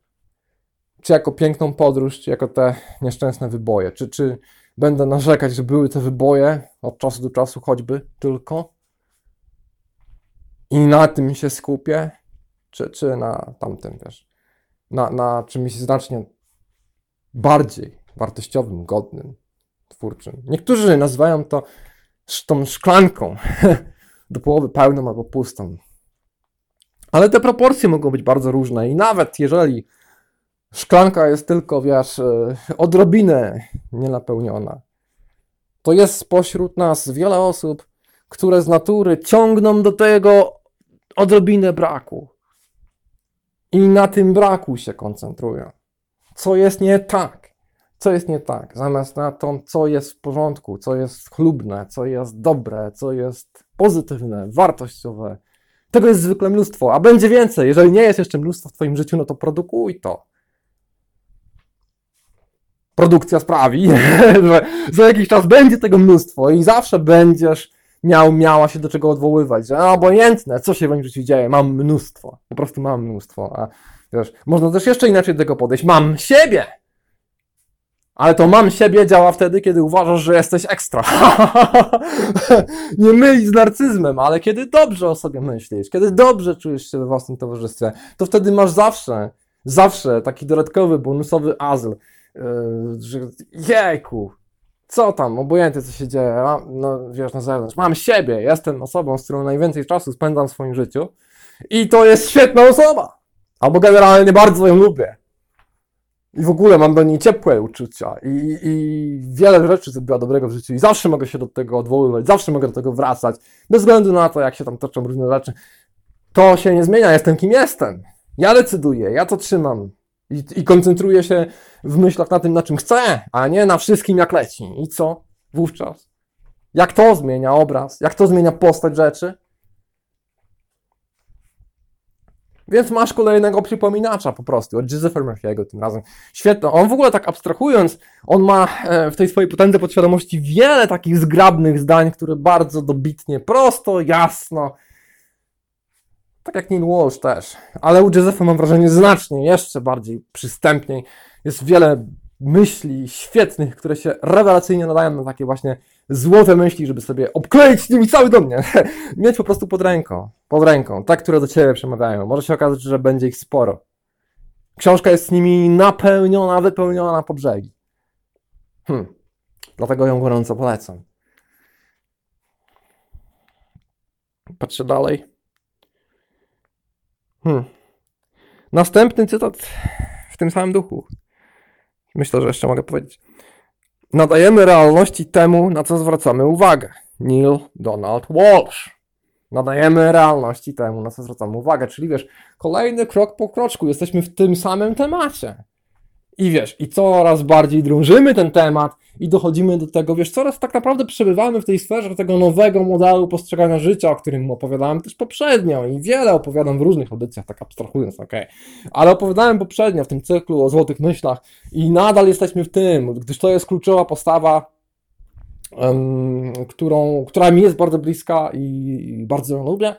Czy jako piękną podróż, czy jako te nieszczęsne wyboje, czy, czy będę narzekać, że były te wyboje od czasu do czasu choćby tylko i na tym się skupię, czy, czy na tamtym, wiesz, na, na czymś znacznie bardziej wartościowym, godnym, twórczym. Niektórzy nazywają to tą szklanką [laughs] do połowy pełną albo pustą. Ale te proporcje mogą być bardzo różne i nawet jeżeli szklanka jest tylko, wiesz, e, odrobinę nienapełniona. To jest spośród nas wiele osób, które z natury ciągną do tego odrobinę braku. I na tym braku się koncentrują. Co jest nie tak? Co jest nie tak? Zamiast na to, co jest w porządku, co jest chlubne, co jest dobre, co jest pozytywne, wartościowe. Tego jest zwykle mnóstwo, a będzie więcej. Jeżeli nie jest jeszcze mnóstwo w Twoim życiu, no to produkuj to. Produkcja sprawi, [laughs] że za jakiś czas będzie tego mnóstwo i zawsze będziesz miał, miała się do czego odwoływać, że obojętne, co się w moim życiu dzieje, mam mnóstwo, po prostu mam mnóstwo, a wiesz, można też jeszcze inaczej do tego podejść, mam siebie, ale to mam siebie działa wtedy, kiedy uważasz, że jesteś ekstra. [laughs] nie mylić z narcyzmem, ale kiedy dobrze o sobie myślisz, kiedy dobrze czujesz się we własnym towarzystwie, to wtedy masz zawsze, zawsze taki dodatkowy, bonusowy azyl, że jejku, co tam, obojętnie co się dzieje, no wiesz, na zewnątrz, mam siebie, jestem osobą, z którą najwięcej czasu spędzam w swoim życiu i to jest świetna osoba, albo generalnie bardzo ją lubię. I w ogóle mam do niej ciepłe uczucia i, i wiele rzeczy zrobiła dobrego w życiu i zawsze mogę się do tego odwoływać, zawsze mogę do tego wracać, bez względu na to, jak się tam toczą różne rzeczy. To się nie zmienia, jestem kim jestem. Ja decyduję, ja to trzymam i, i się w myślach na tym, na czym chcę, a nie na wszystkim, jak leci. I co wówczas? Jak to zmienia obraz? Jak to zmienia postać rzeczy? Więc masz kolejnego przypominacza po prostu, od Giuseppe Murphy'ego tym razem. Świetno. On w ogóle tak abstrahując, on ma e, w tej swojej potędze podświadomości wiele takich zgrabnych zdań, które bardzo dobitnie, prosto, jasno, tak jak Neil Walsh też, ale u Giuseppe mam wrażenie znacznie, jeszcze bardziej przystępniej. Jest wiele myśli świetnych, które się rewelacyjnie nadają na takie właśnie złote myśli, żeby sobie obkleić nimi cały dom, nie? [laughs] Mieć po prostu pod ręką, pod ręką, tak, które do Ciebie przemawiają. Może się okazać, że będzie ich sporo. Książka jest z nimi napełniona, wypełniona po brzegi. Hmm. Dlatego ją gorąco polecam. Patrzę dalej. Hmm. Następny cytat w tym samym duchu. Myślę, że jeszcze mogę powiedzieć. Nadajemy realności temu, na co zwracamy uwagę. Neil Donald Walsh. Nadajemy realności temu, na co zwracamy uwagę. Czyli wiesz, kolejny krok po kroczku jesteśmy w tym samym temacie. I wiesz, i coraz bardziej drążymy ten temat i dochodzimy do tego, wiesz, coraz tak naprawdę przebywamy w tej sferze tego nowego modelu postrzegania życia, o którym opowiadałem też poprzednio i wiele opowiadam w różnych audycjach, tak abstrahując, ok. Ale opowiadałem poprzednio w tym cyklu o złotych myślach i nadal jesteśmy w tym, gdyż to jest kluczowa postawa, um, którą, która mi jest bardzo bliska i bardzo ją lubię.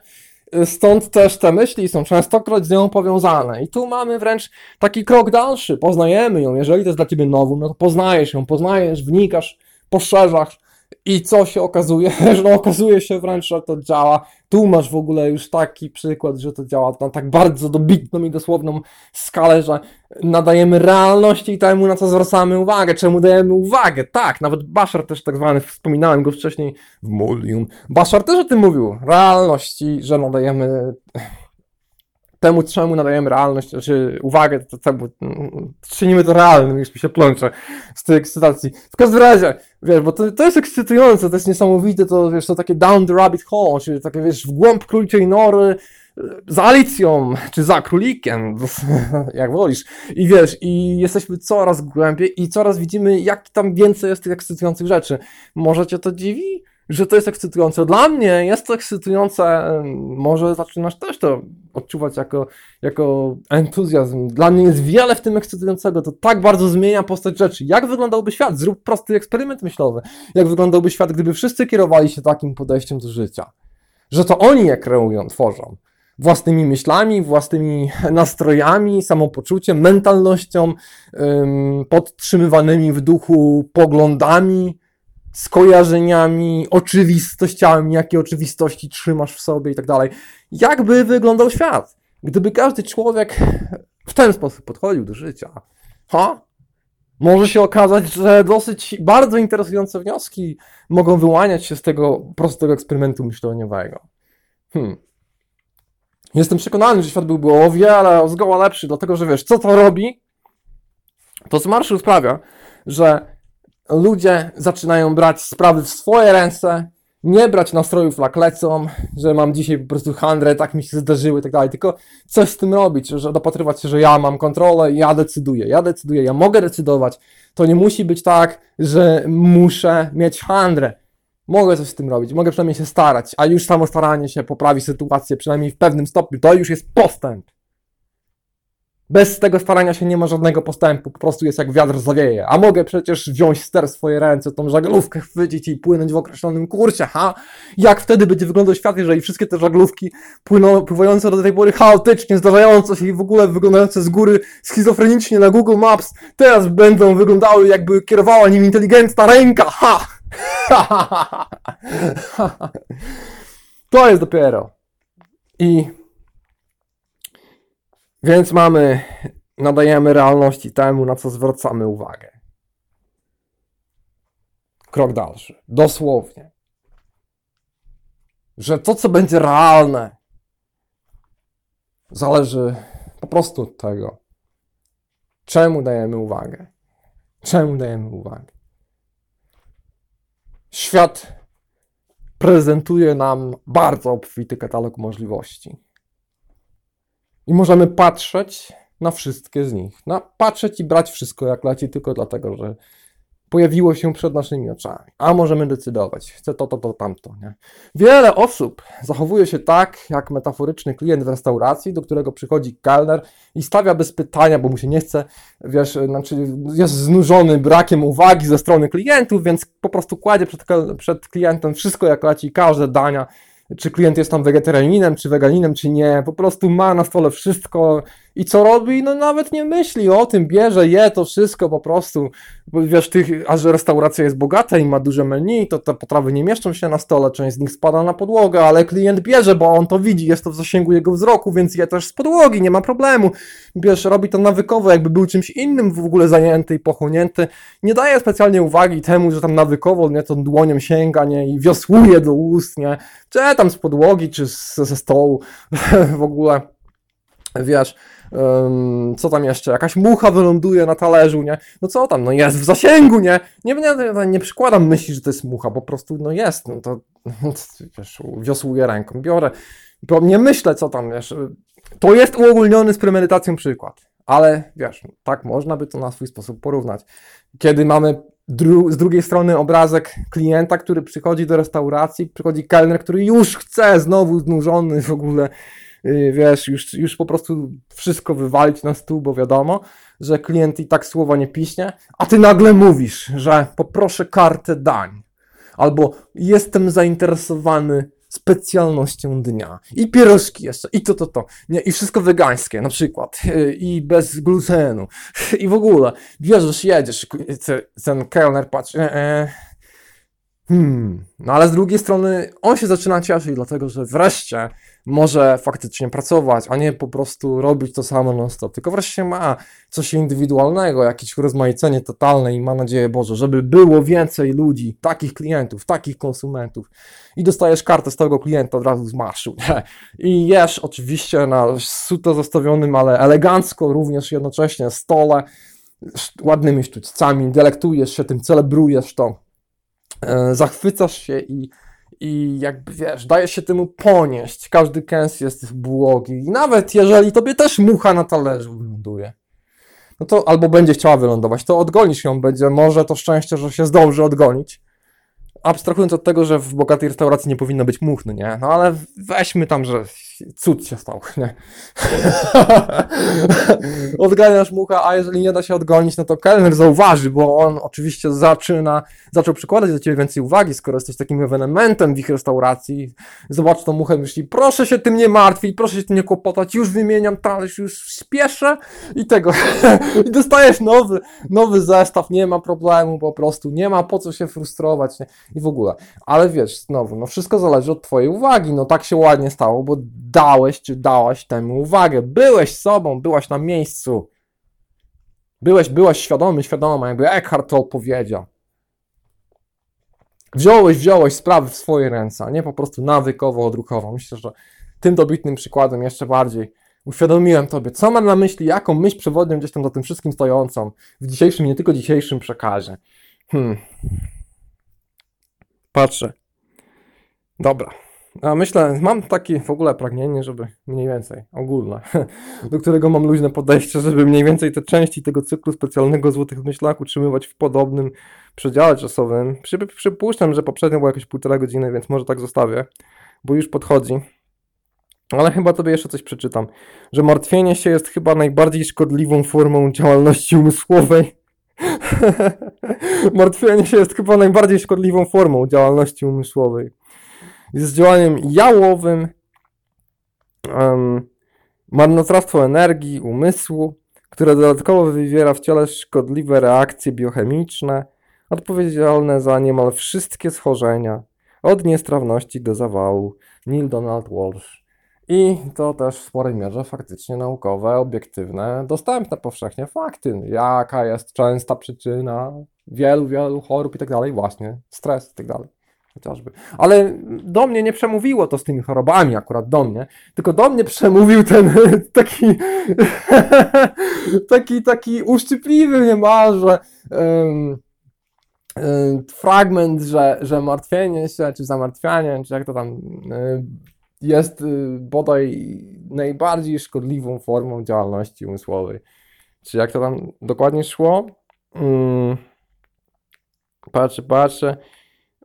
Stąd też te myśli są częstokroć z nią powiązane. I tu mamy wręcz taki krok dalszy. Poznajemy ją. Jeżeli to jest dla ciebie nową, no to poznajesz ją, poznajesz, wnikasz, poszerzasz. I co się okazuje? [laughs] Że no, okazuje się wręcz, że to działa. Tu masz w ogóle już taki przykład, że to działa na tak bardzo dobitną i dosłowną skalę, że nadajemy realności temu, na co zwracamy uwagę. Czemu dajemy uwagę? Tak, nawet Bashar też tak zwany, wspominałem go wcześniej w Mulium. Bashar też o tym mówił. Realności, że nadajemy temu, czemu nadajemy realność, czy znaczy uwagę, to temu, czynimy to realnym, już mi się plącze z tej ekscytacji. W każdym razie, wiesz, bo to, to jest ekscytujące, to jest niesamowite, to wiesz, to takie down the rabbit hole, czyli takie, wiesz, w głąb króliczej nory, e, za Alicją, czy za królikiem, [laughs] jak wolisz. I wiesz, i jesteśmy coraz głębiej i coraz widzimy, jak tam więcej jest tych ekscytujących rzeczy. Może cię to dziwi? Że to jest ekscytujące. Dla mnie jest to ekscytujące, może zaczynasz też to odczuwać jako, jako entuzjazm. Dla mnie jest wiele w tym ekscytującego, to tak bardzo zmienia postać rzeczy. Jak wyglądałby świat? Zrób prosty eksperyment myślowy. Jak wyglądałby świat, gdyby wszyscy kierowali się takim podejściem do życia? Że to oni je kreują, tworzą. Własnymi myślami, własnymi [laughs] nastrojami, samopoczuciem, mentalnością, podtrzymywanymi w duchu poglądami, skojarzeniami, oczywistościami, jakie oczywistości trzymasz w sobie i tak dalej. Jakby wyglądał świat, gdyby każdy człowiek w ten sposób podchodził do życia? Ha? Może się okazać, że dosyć bardzo interesujące wnioski mogą wyłaniać się z tego prostego eksperymentu myśleniowego. Hmm. Jestem przekonany, że świat byłby o wiele, zgoła lepszy, dlatego że wiesz, co to robi? To z marszu sprawia, że ludzie zaczynają brać sprawy w swoje ręce, nie brać nastrojów jak lecą, że mam dzisiaj po prostu handrę, tak mi się zdarzyły i tak dalej, tylko coś z tym robić, że dopatrywać się, że ja mam kontrolę ja decyduję, ja decyduję, ja mogę decydować. To nie musi być tak, że muszę mieć handrę. Mogę coś z tym robić, mogę przynajmniej się starać, a już samo staranie się poprawi sytuację, przynajmniej w pewnym stopniu, to już jest postęp. Bez tego starania się nie ma żadnego postępu, po prostu jest jak wiatr zawieje. A mogę przecież wziąć ster w swoje ręce, tą żaglówkę chwycić i płynąć w określonym kursie, ha? Jak wtedy będzie wyglądał świat, jeżeli wszystkie te żaglówki płyną, pływające do tej pory chaotycznie, zdarzające się i w ogóle wyglądające z góry schizofrenicznie na Google Maps, teraz będą wyglądały jakby kierowała nim inteligentna ręka, ha! [laughs] to jest dopiero. I więc mamy, nadajemy realności temu, na co zwracamy uwagę. Krok dalszy. Dosłownie. Że to, co będzie realne, zależy po prostu od tego, czemu dajemy uwagę. Czemu dajemy uwagę? Świat prezentuje nam bardzo obfity katalog możliwości. I możemy patrzeć na wszystkie z nich. Na, patrzeć i brać wszystko jak leci, tylko dlatego, że pojawiło się przed naszymi oczami. A możemy decydować, chcę to, to, to, tamto. Nie? Wiele osób zachowuje się tak, jak metaforyczny klient w restauracji, do którego przychodzi kelner i stawia bez pytania, bo mu się nie chce, wiesz, znaczy jest znużony brakiem uwagi ze strony klientów, więc po prostu kładzie przed, przed klientem wszystko jak leci, każde dania czy klient jest tam wegetarianinem, czy weganinem, czy nie. Po prostu ma na stole wszystko i co robi? No nawet nie myśli o tym, bierze, je to wszystko po prostu. Bo wiesz, tych, a że restauracja jest bogata i ma duże menu, to te potrawy nie mieszczą się na stole, część z nich spada na podłogę, ale klient bierze, bo on to widzi, jest to w zasięgu jego wzroku, więc je też z podłogi, nie ma problemu. Wiesz, robi to nawykowo, jakby był czymś innym w ogóle zajęty i pochłonięty. Nie daje specjalnie uwagi temu, że tam nawykowo, nie, tą dłonią sięga, nie, i wiosłuje do ust, nie, czy tam z podłogi, czy ze stołu, [laughs] w ogóle, wiesz, um, co tam jeszcze, jakaś mucha wyląduje na talerzu, nie? No co tam, no jest w zasięgu, nie? Nie, nie, nie przykładam myśli, że to jest mucha, po prostu, no jest, no to, wiesz, wiosłuję ręką, biorę, bo nie myślę, co tam, wiesz, to jest uogólniony z premedytacją przykład, ale wiesz, tak można by to na swój sposób porównać. Kiedy mamy dru z drugiej strony obrazek klienta, który przychodzi do restauracji, przychodzi kelner, który już chce, znowu znużony w ogóle, wiesz, już, już po prostu wszystko wywalić na stół, bo wiadomo, że klient i tak słowa nie piśnie, a ty nagle mówisz, że poproszę kartę dań, albo jestem zainteresowany specjalnością dnia. I pierożki jeszcze, i to, to, to. Nie, I wszystko wegańskie na przykład. Y, I bez glutenu. [laughs] I w ogóle. Bierzesz, jedziesz. Ten kelner patrzy. E, e, Hmm, no ale z drugiej strony on się zaczyna cieszyć, dlatego że wreszcie może faktycznie pracować, a nie po prostu robić to samo non-stop, tylko wreszcie ma coś indywidualnego, jakieś urozmaicenie totalne i ma nadzieję, Boże, żeby było więcej ludzi, takich klientów, takich konsumentów. I dostajesz kartę z tego klienta od razu z marszu nie? i jesz oczywiście na suto zostawionym, ale elegancko również jednocześnie stole, ładnymi sztućcami, delektujesz się tym, celebrujesz to, E, zachwycasz się i, i jakby wiesz, dajesz się temu ponieść. Każdy kęs jest błogi. I nawet jeżeli tobie też mucha na talerzu wyląduje, no to albo będzie chciała wylądować, to odgonisz ją, będzie może to szczęście, że się zdąży odgonić, abstrahując od tego, że w bogatej restauracji nie powinno być muchny, nie? No ale weźmy tam, że cud się stał, [laughs] nie? [laughs] Odganiasz mucha, a jeżeli nie da się odgonić, no to kelner zauważy, bo on oczywiście zaczyna, zaczął przykładać do ciebie więcej uwagi, skoro jesteś takim ewenementem w ich restauracji. Zobacz tą muchę, myśli, proszę się tym nie martwić, proszę się tym nie kłopotać, już wymieniam talerz, już śpieszę i tego. [laughs] I dostajesz nowy, nowy zestaw, nie ma problemu po prostu, nie ma po co się frustrować, nie? i w ogóle. Ale wiesz, znowu, no wszystko zależy od Twojej uwagi. No tak się ładnie stało, bo dałeś czy dałaś temu uwagę. Byłeś sobą, byłaś na miejscu. Byłeś, byłaś świadomy, świadoma, jakby Eckhart to powiedział. Wziąłeś, wziąłeś sprawy w swoje ręce, a nie po prostu nawykowo, odruchowo. Myślę, że tym dobitnym przykładem jeszcze bardziej uświadomiłem Tobie, co mam na myśli, jaką myśl przewodnią gdzieś tam tym wszystkim stojącą w dzisiejszym, nie tylko dzisiejszym przekazie. Hmm. Patrzę. Dobra. A myślę, mam takie w ogóle pragnienie, żeby mniej więcej, ogólne, [laughs] do którego mam luźne podejście, żeby mniej więcej te części tego cyklu specjalnego Złotych Myślach utrzymywać w podobnym przedziale czasowym. Przy, przypuszczam, że poprzednio było jakieś półtora godziny, więc może tak zostawię, bo już podchodzi. Ale chyba tobie jeszcze coś przeczytam, że martwienie się jest chyba najbardziej szkodliwą formą działalności umysłowej. [laughs] martwienie się jest chyba najbardziej szkodliwą formą działalności umysłowej jest działaniem jałowym, um, marnotrawstwo energii, umysłu, które dodatkowo wywiera w ciele szkodliwe reakcje biochemiczne, odpowiedzialne za niemal wszystkie schorzenia, od niestrawności do zawału. Neil Donald Walsh. I to też w sporej mierze faktycznie naukowe, obiektywne, dostępne powszechnie fakty, jaka jest częsta przyczyna wielu, wielu chorób i tak dalej, właśnie stres i tak dalej chociażby. Ale do mnie nie przemówiło to z tymi chorobami, akurat do mnie, tylko do mnie przemówił ten [laughs] taki, [laughs] taki, taki uszczypliwy niemalże um, fragment, że, że martwienie się, czy zamartwianie, czy jak to tam jest y, bodaj najbardziej szkodliwą formą działalności umysłowej. Czy jak to tam dokładnie szło? Um, patrzę, patrzę.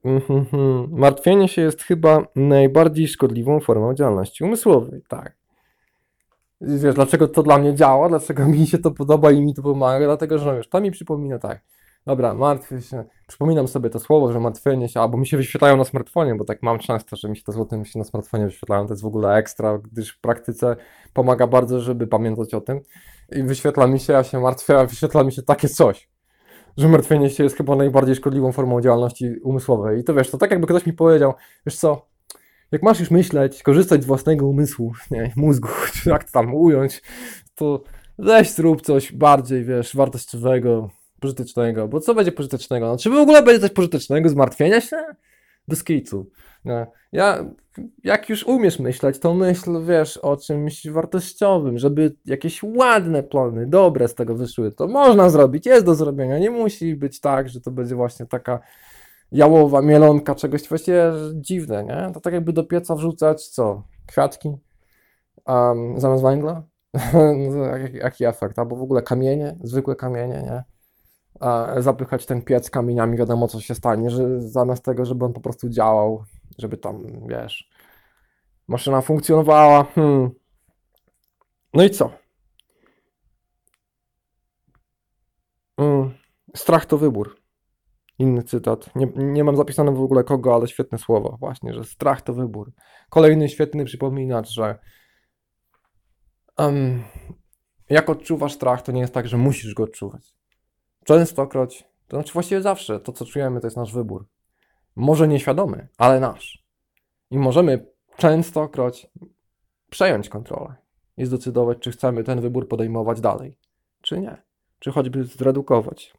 Mm-hmm. Martwienie się jest chyba najbardziej szkodliwą formą działalności umysłowej, tak. Wiesz, dlaczego to dla mnie działa, dlaczego mi się to podoba i mi to pomaga, dlatego, że no wiesz, to mi przypomina tak, dobra, martwię się, przypominam sobie to słowo, że martwienie się, albo mi się wyświetlają na smartfonie, bo tak mam często, że mi się te złote myśli na smartfonie wyświetlają, to jest w ogóle ekstra, gdyż w praktyce pomaga bardzo, żeby pamiętać o tym i wyświetla mi się, ja się martwię, a wyświetla mi się takie coś że martwienie się jest chyba najbardziej szkodliwą formą działalności umysłowej. I to wiesz, to tak jakby ktoś mi powiedział, wiesz co, jak masz już myśleć, korzystać z własnego umysłu, [laughs] nie, mózgu, [laughs] czy jak to tam ująć, to weź zrób coś bardziej, wiesz, wartościowego, pożytecznego, bo co będzie pożytecznego? No, czy w ogóle będzie coś pożytecznego z martwienia się? Bez kicu. No, ja, jak już umiesz myśleć, to myśl, wiesz, o czymś wartościowym, żeby jakieś ładne plany, dobre z tego wyszły. To można zrobić, jest do zrobienia. Nie musi być tak, że to będzie właśnie taka jałowa mielonka czegoś właściwie dziwne, nie? To tak jakby do pieca wrzucać co? Kwiatki um, zamiast węgla? [laughs] Jaki, jaki efekt? Albo w ogóle kamienie, zwykłe kamienie, nie? zapychać ten piec kamieniami, wiadomo co się stanie, że zamiast tego, żeby on po prostu działał, żeby tam, wiesz, maszyna funkcjonowała. Hmm. No i co? Hmm. Strach to wybór. Inny cytat. Nie, nie mam zapisane w ogóle kogo, ale świetne słowo. Właśnie, że strach to wybór. Kolejny świetny przypominacz, że um, jak odczuwasz strach, to nie jest tak, że musisz go odczuwać. Częstokroć, to znaczy właściwie zawsze, to co czujemy, to jest nasz wybór. Może nieświadomy, ale nasz. I możemy częstokroć przejąć kontrolę i zdecydować, czy chcemy ten wybór podejmować dalej, czy nie. Czy choćby zredukować.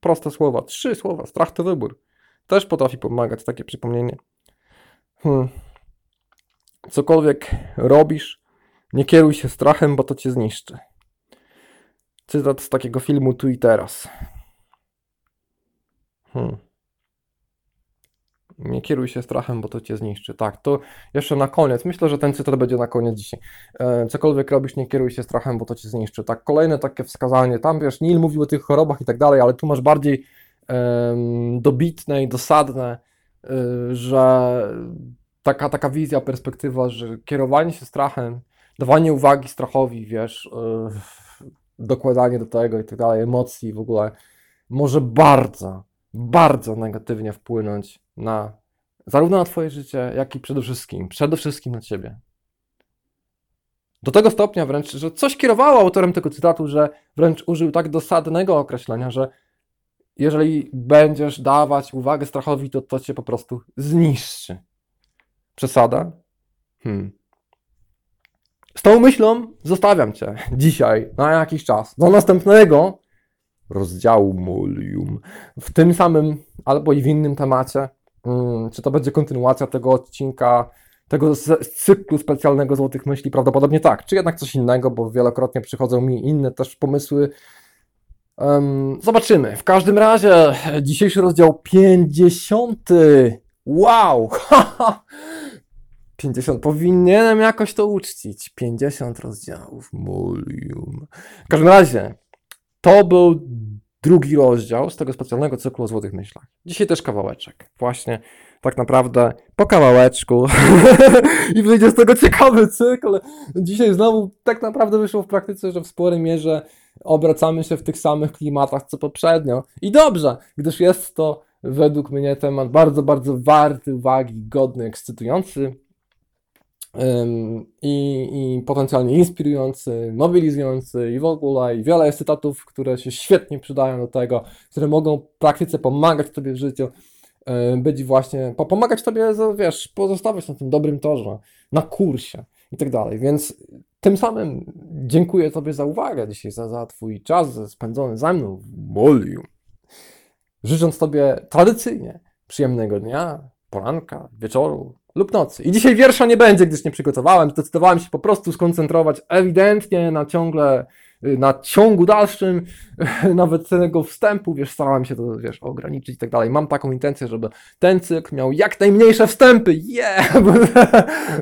Proste słowa, trzy słowa, strach to wybór. Też potrafi pomagać takie przypomnienie. Hmm. Cokolwiek robisz, nie kieruj się strachem, bo to cię zniszczy. Cytat z takiego filmu Tu i Teraz. Hmm. Nie kieruj się strachem, bo to cię zniszczy. Tak, to jeszcze na koniec. Myślę, że ten cytat będzie na koniec dzisiaj. E, cokolwiek robisz, nie kieruj się strachem, bo to cię zniszczy. Tak, kolejne takie wskazanie. Tam wiesz, Neil mówił o tych chorobach i tak dalej, ale tu masz bardziej dobitne i dosadne, y, że taka, taka wizja, perspektywa, że kierowanie się strachem, dawanie uwagi strachowi, wiesz, y, dokładanie do tego i tak dalej, emocji w ogóle, może bardzo, bardzo negatywnie wpłynąć na zarówno na Twoje życie, jak i przede wszystkim, przede wszystkim na Ciebie. Do tego stopnia wręcz, że coś kierowało autorem tego cytatu, że wręcz użył tak dosadnego określenia, że jeżeli będziesz dawać uwagę strachowi, to to cię po prostu zniszczy. Przesada? Hmm. Z tą myślą zostawiam cię dzisiaj na jakiś czas. Do następnego rozdziału Molium. W tym samym albo i w innym temacie. Hmm, czy to będzie kontynuacja tego odcinka tego cyklu specjalnego Złotych Myśli? Prawdopodobnie tak. Czy jednak coś innego, bo wielokrotnie przychodzą mi inne też pomysły. Zobaczymy. W każdym razie dzisiejszy rozdział 50. Wow! [laughs] 50. Powinienem jakoś to uczcić. 50 rozdziałów. W każdym razie to był drugi rozdział z tego specjalnego cyklu o Złotych Myślach. Dzisiaj też kawałeczek. Właśnie tak naprawdę po kawałeczku [laughs] i wyjdzie z tego ciekawy cykl. Dzisiaj znowu tak naprawdę wyszło w praktyce, że w sporej mierze obracamy się w tych samych klimatach co poprzednio. I dobrze, gdyż jest to według mnie temat bardzo, bardzo warty uwagi, godny, ekscytujący i, i potencjalnie inspirujący, mobilizujący i w ogóle i wiele jest cytatów, które się świetnie przydają do tego, które mogą w praktyce pomagać Tobie w życiu, być właśnie, po- pomagać Tobie, wiesz, pozostawać na tym dobrym torze, na kursie i tak dalej, więc tym samym dziękuję Tobie za uwagę dzisiaj, za, za Twój czas spędzony ze mną w Molium. Życząc Tobie tradycyjnie przyjemnego dnia, poranka, wieczoru lub nocy. I dzisiaj wiersza nie będzie, gdyż nie przygotowałem. Zdecydowałem się po prostu skoncentrować ewidentnie na ciągle, y, na ciągu dalszym, [laughs] nawet tego wstępu, wiesz, starałem się to, wiesz, ograniczyć i tak dalej. Mam taką intencję, żeby ten cykl miał jak najmniejsze wstępy. Yeah! [laughs]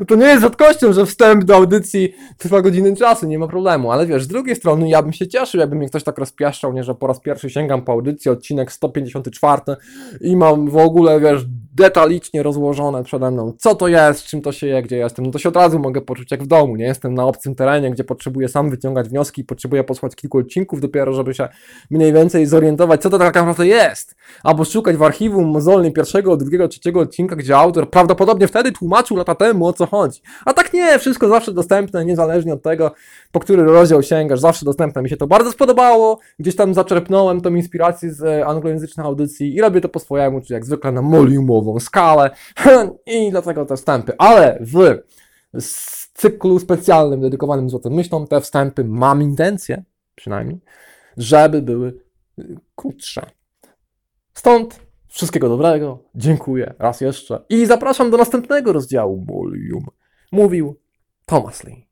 To nie jest rzadkością, że wstęp do audycji trwa godziny czasu, nie ma problemu, ale wiesz, z drugiej strony ja bym się cieszył, jakby mnie ktoś tak rozpieszczał, nie, że po raz pierwszy sięgam po audycję, odcinek 154 i mam w ogóle, wiesz, detalicznie rozłożone przede mną, co to jest, czym to się je, gdzie jestem, no to się od razu mogę poczuć jak w domu, nie? Jestem na obcym terenie, gdzie potrzebuję sam wyciągać wnioski, potrzebuję posłuchać kilku odcinków dopiero, żeby się mniej więcej zorientować, co to tak naprawdę jest, albo szukać w archiwum mozolnie pierwszego, drugiego, trzeciego odcinka, gdzie autor prawdopodobnie wtedy tłumaczył lata temu, o co chodzi. A tak nie, wszystko zawsze dostępne, niezależnie od tego, po który rozdział sięgasz, zawsze dostępne. Mi się to bardzo spodobało, gdzieś tam zaczerpnąłem tą inspirację z e, anglojęzycznych audycji i robię to po swojemu, czyli jak zwykle na moliumową skalę [laughs] i dlatego te wstępy. Ale w cyklu specjalnym dedykowanym Złotym Myślom te wstępy mam intencję, przynajmniej, żeby były y, krótsze. Stąd wszystkiego dobrego, dziękuję raz jeszcze i zapraszam do następnego rozdziału Molium. Mówił Thomas Lee.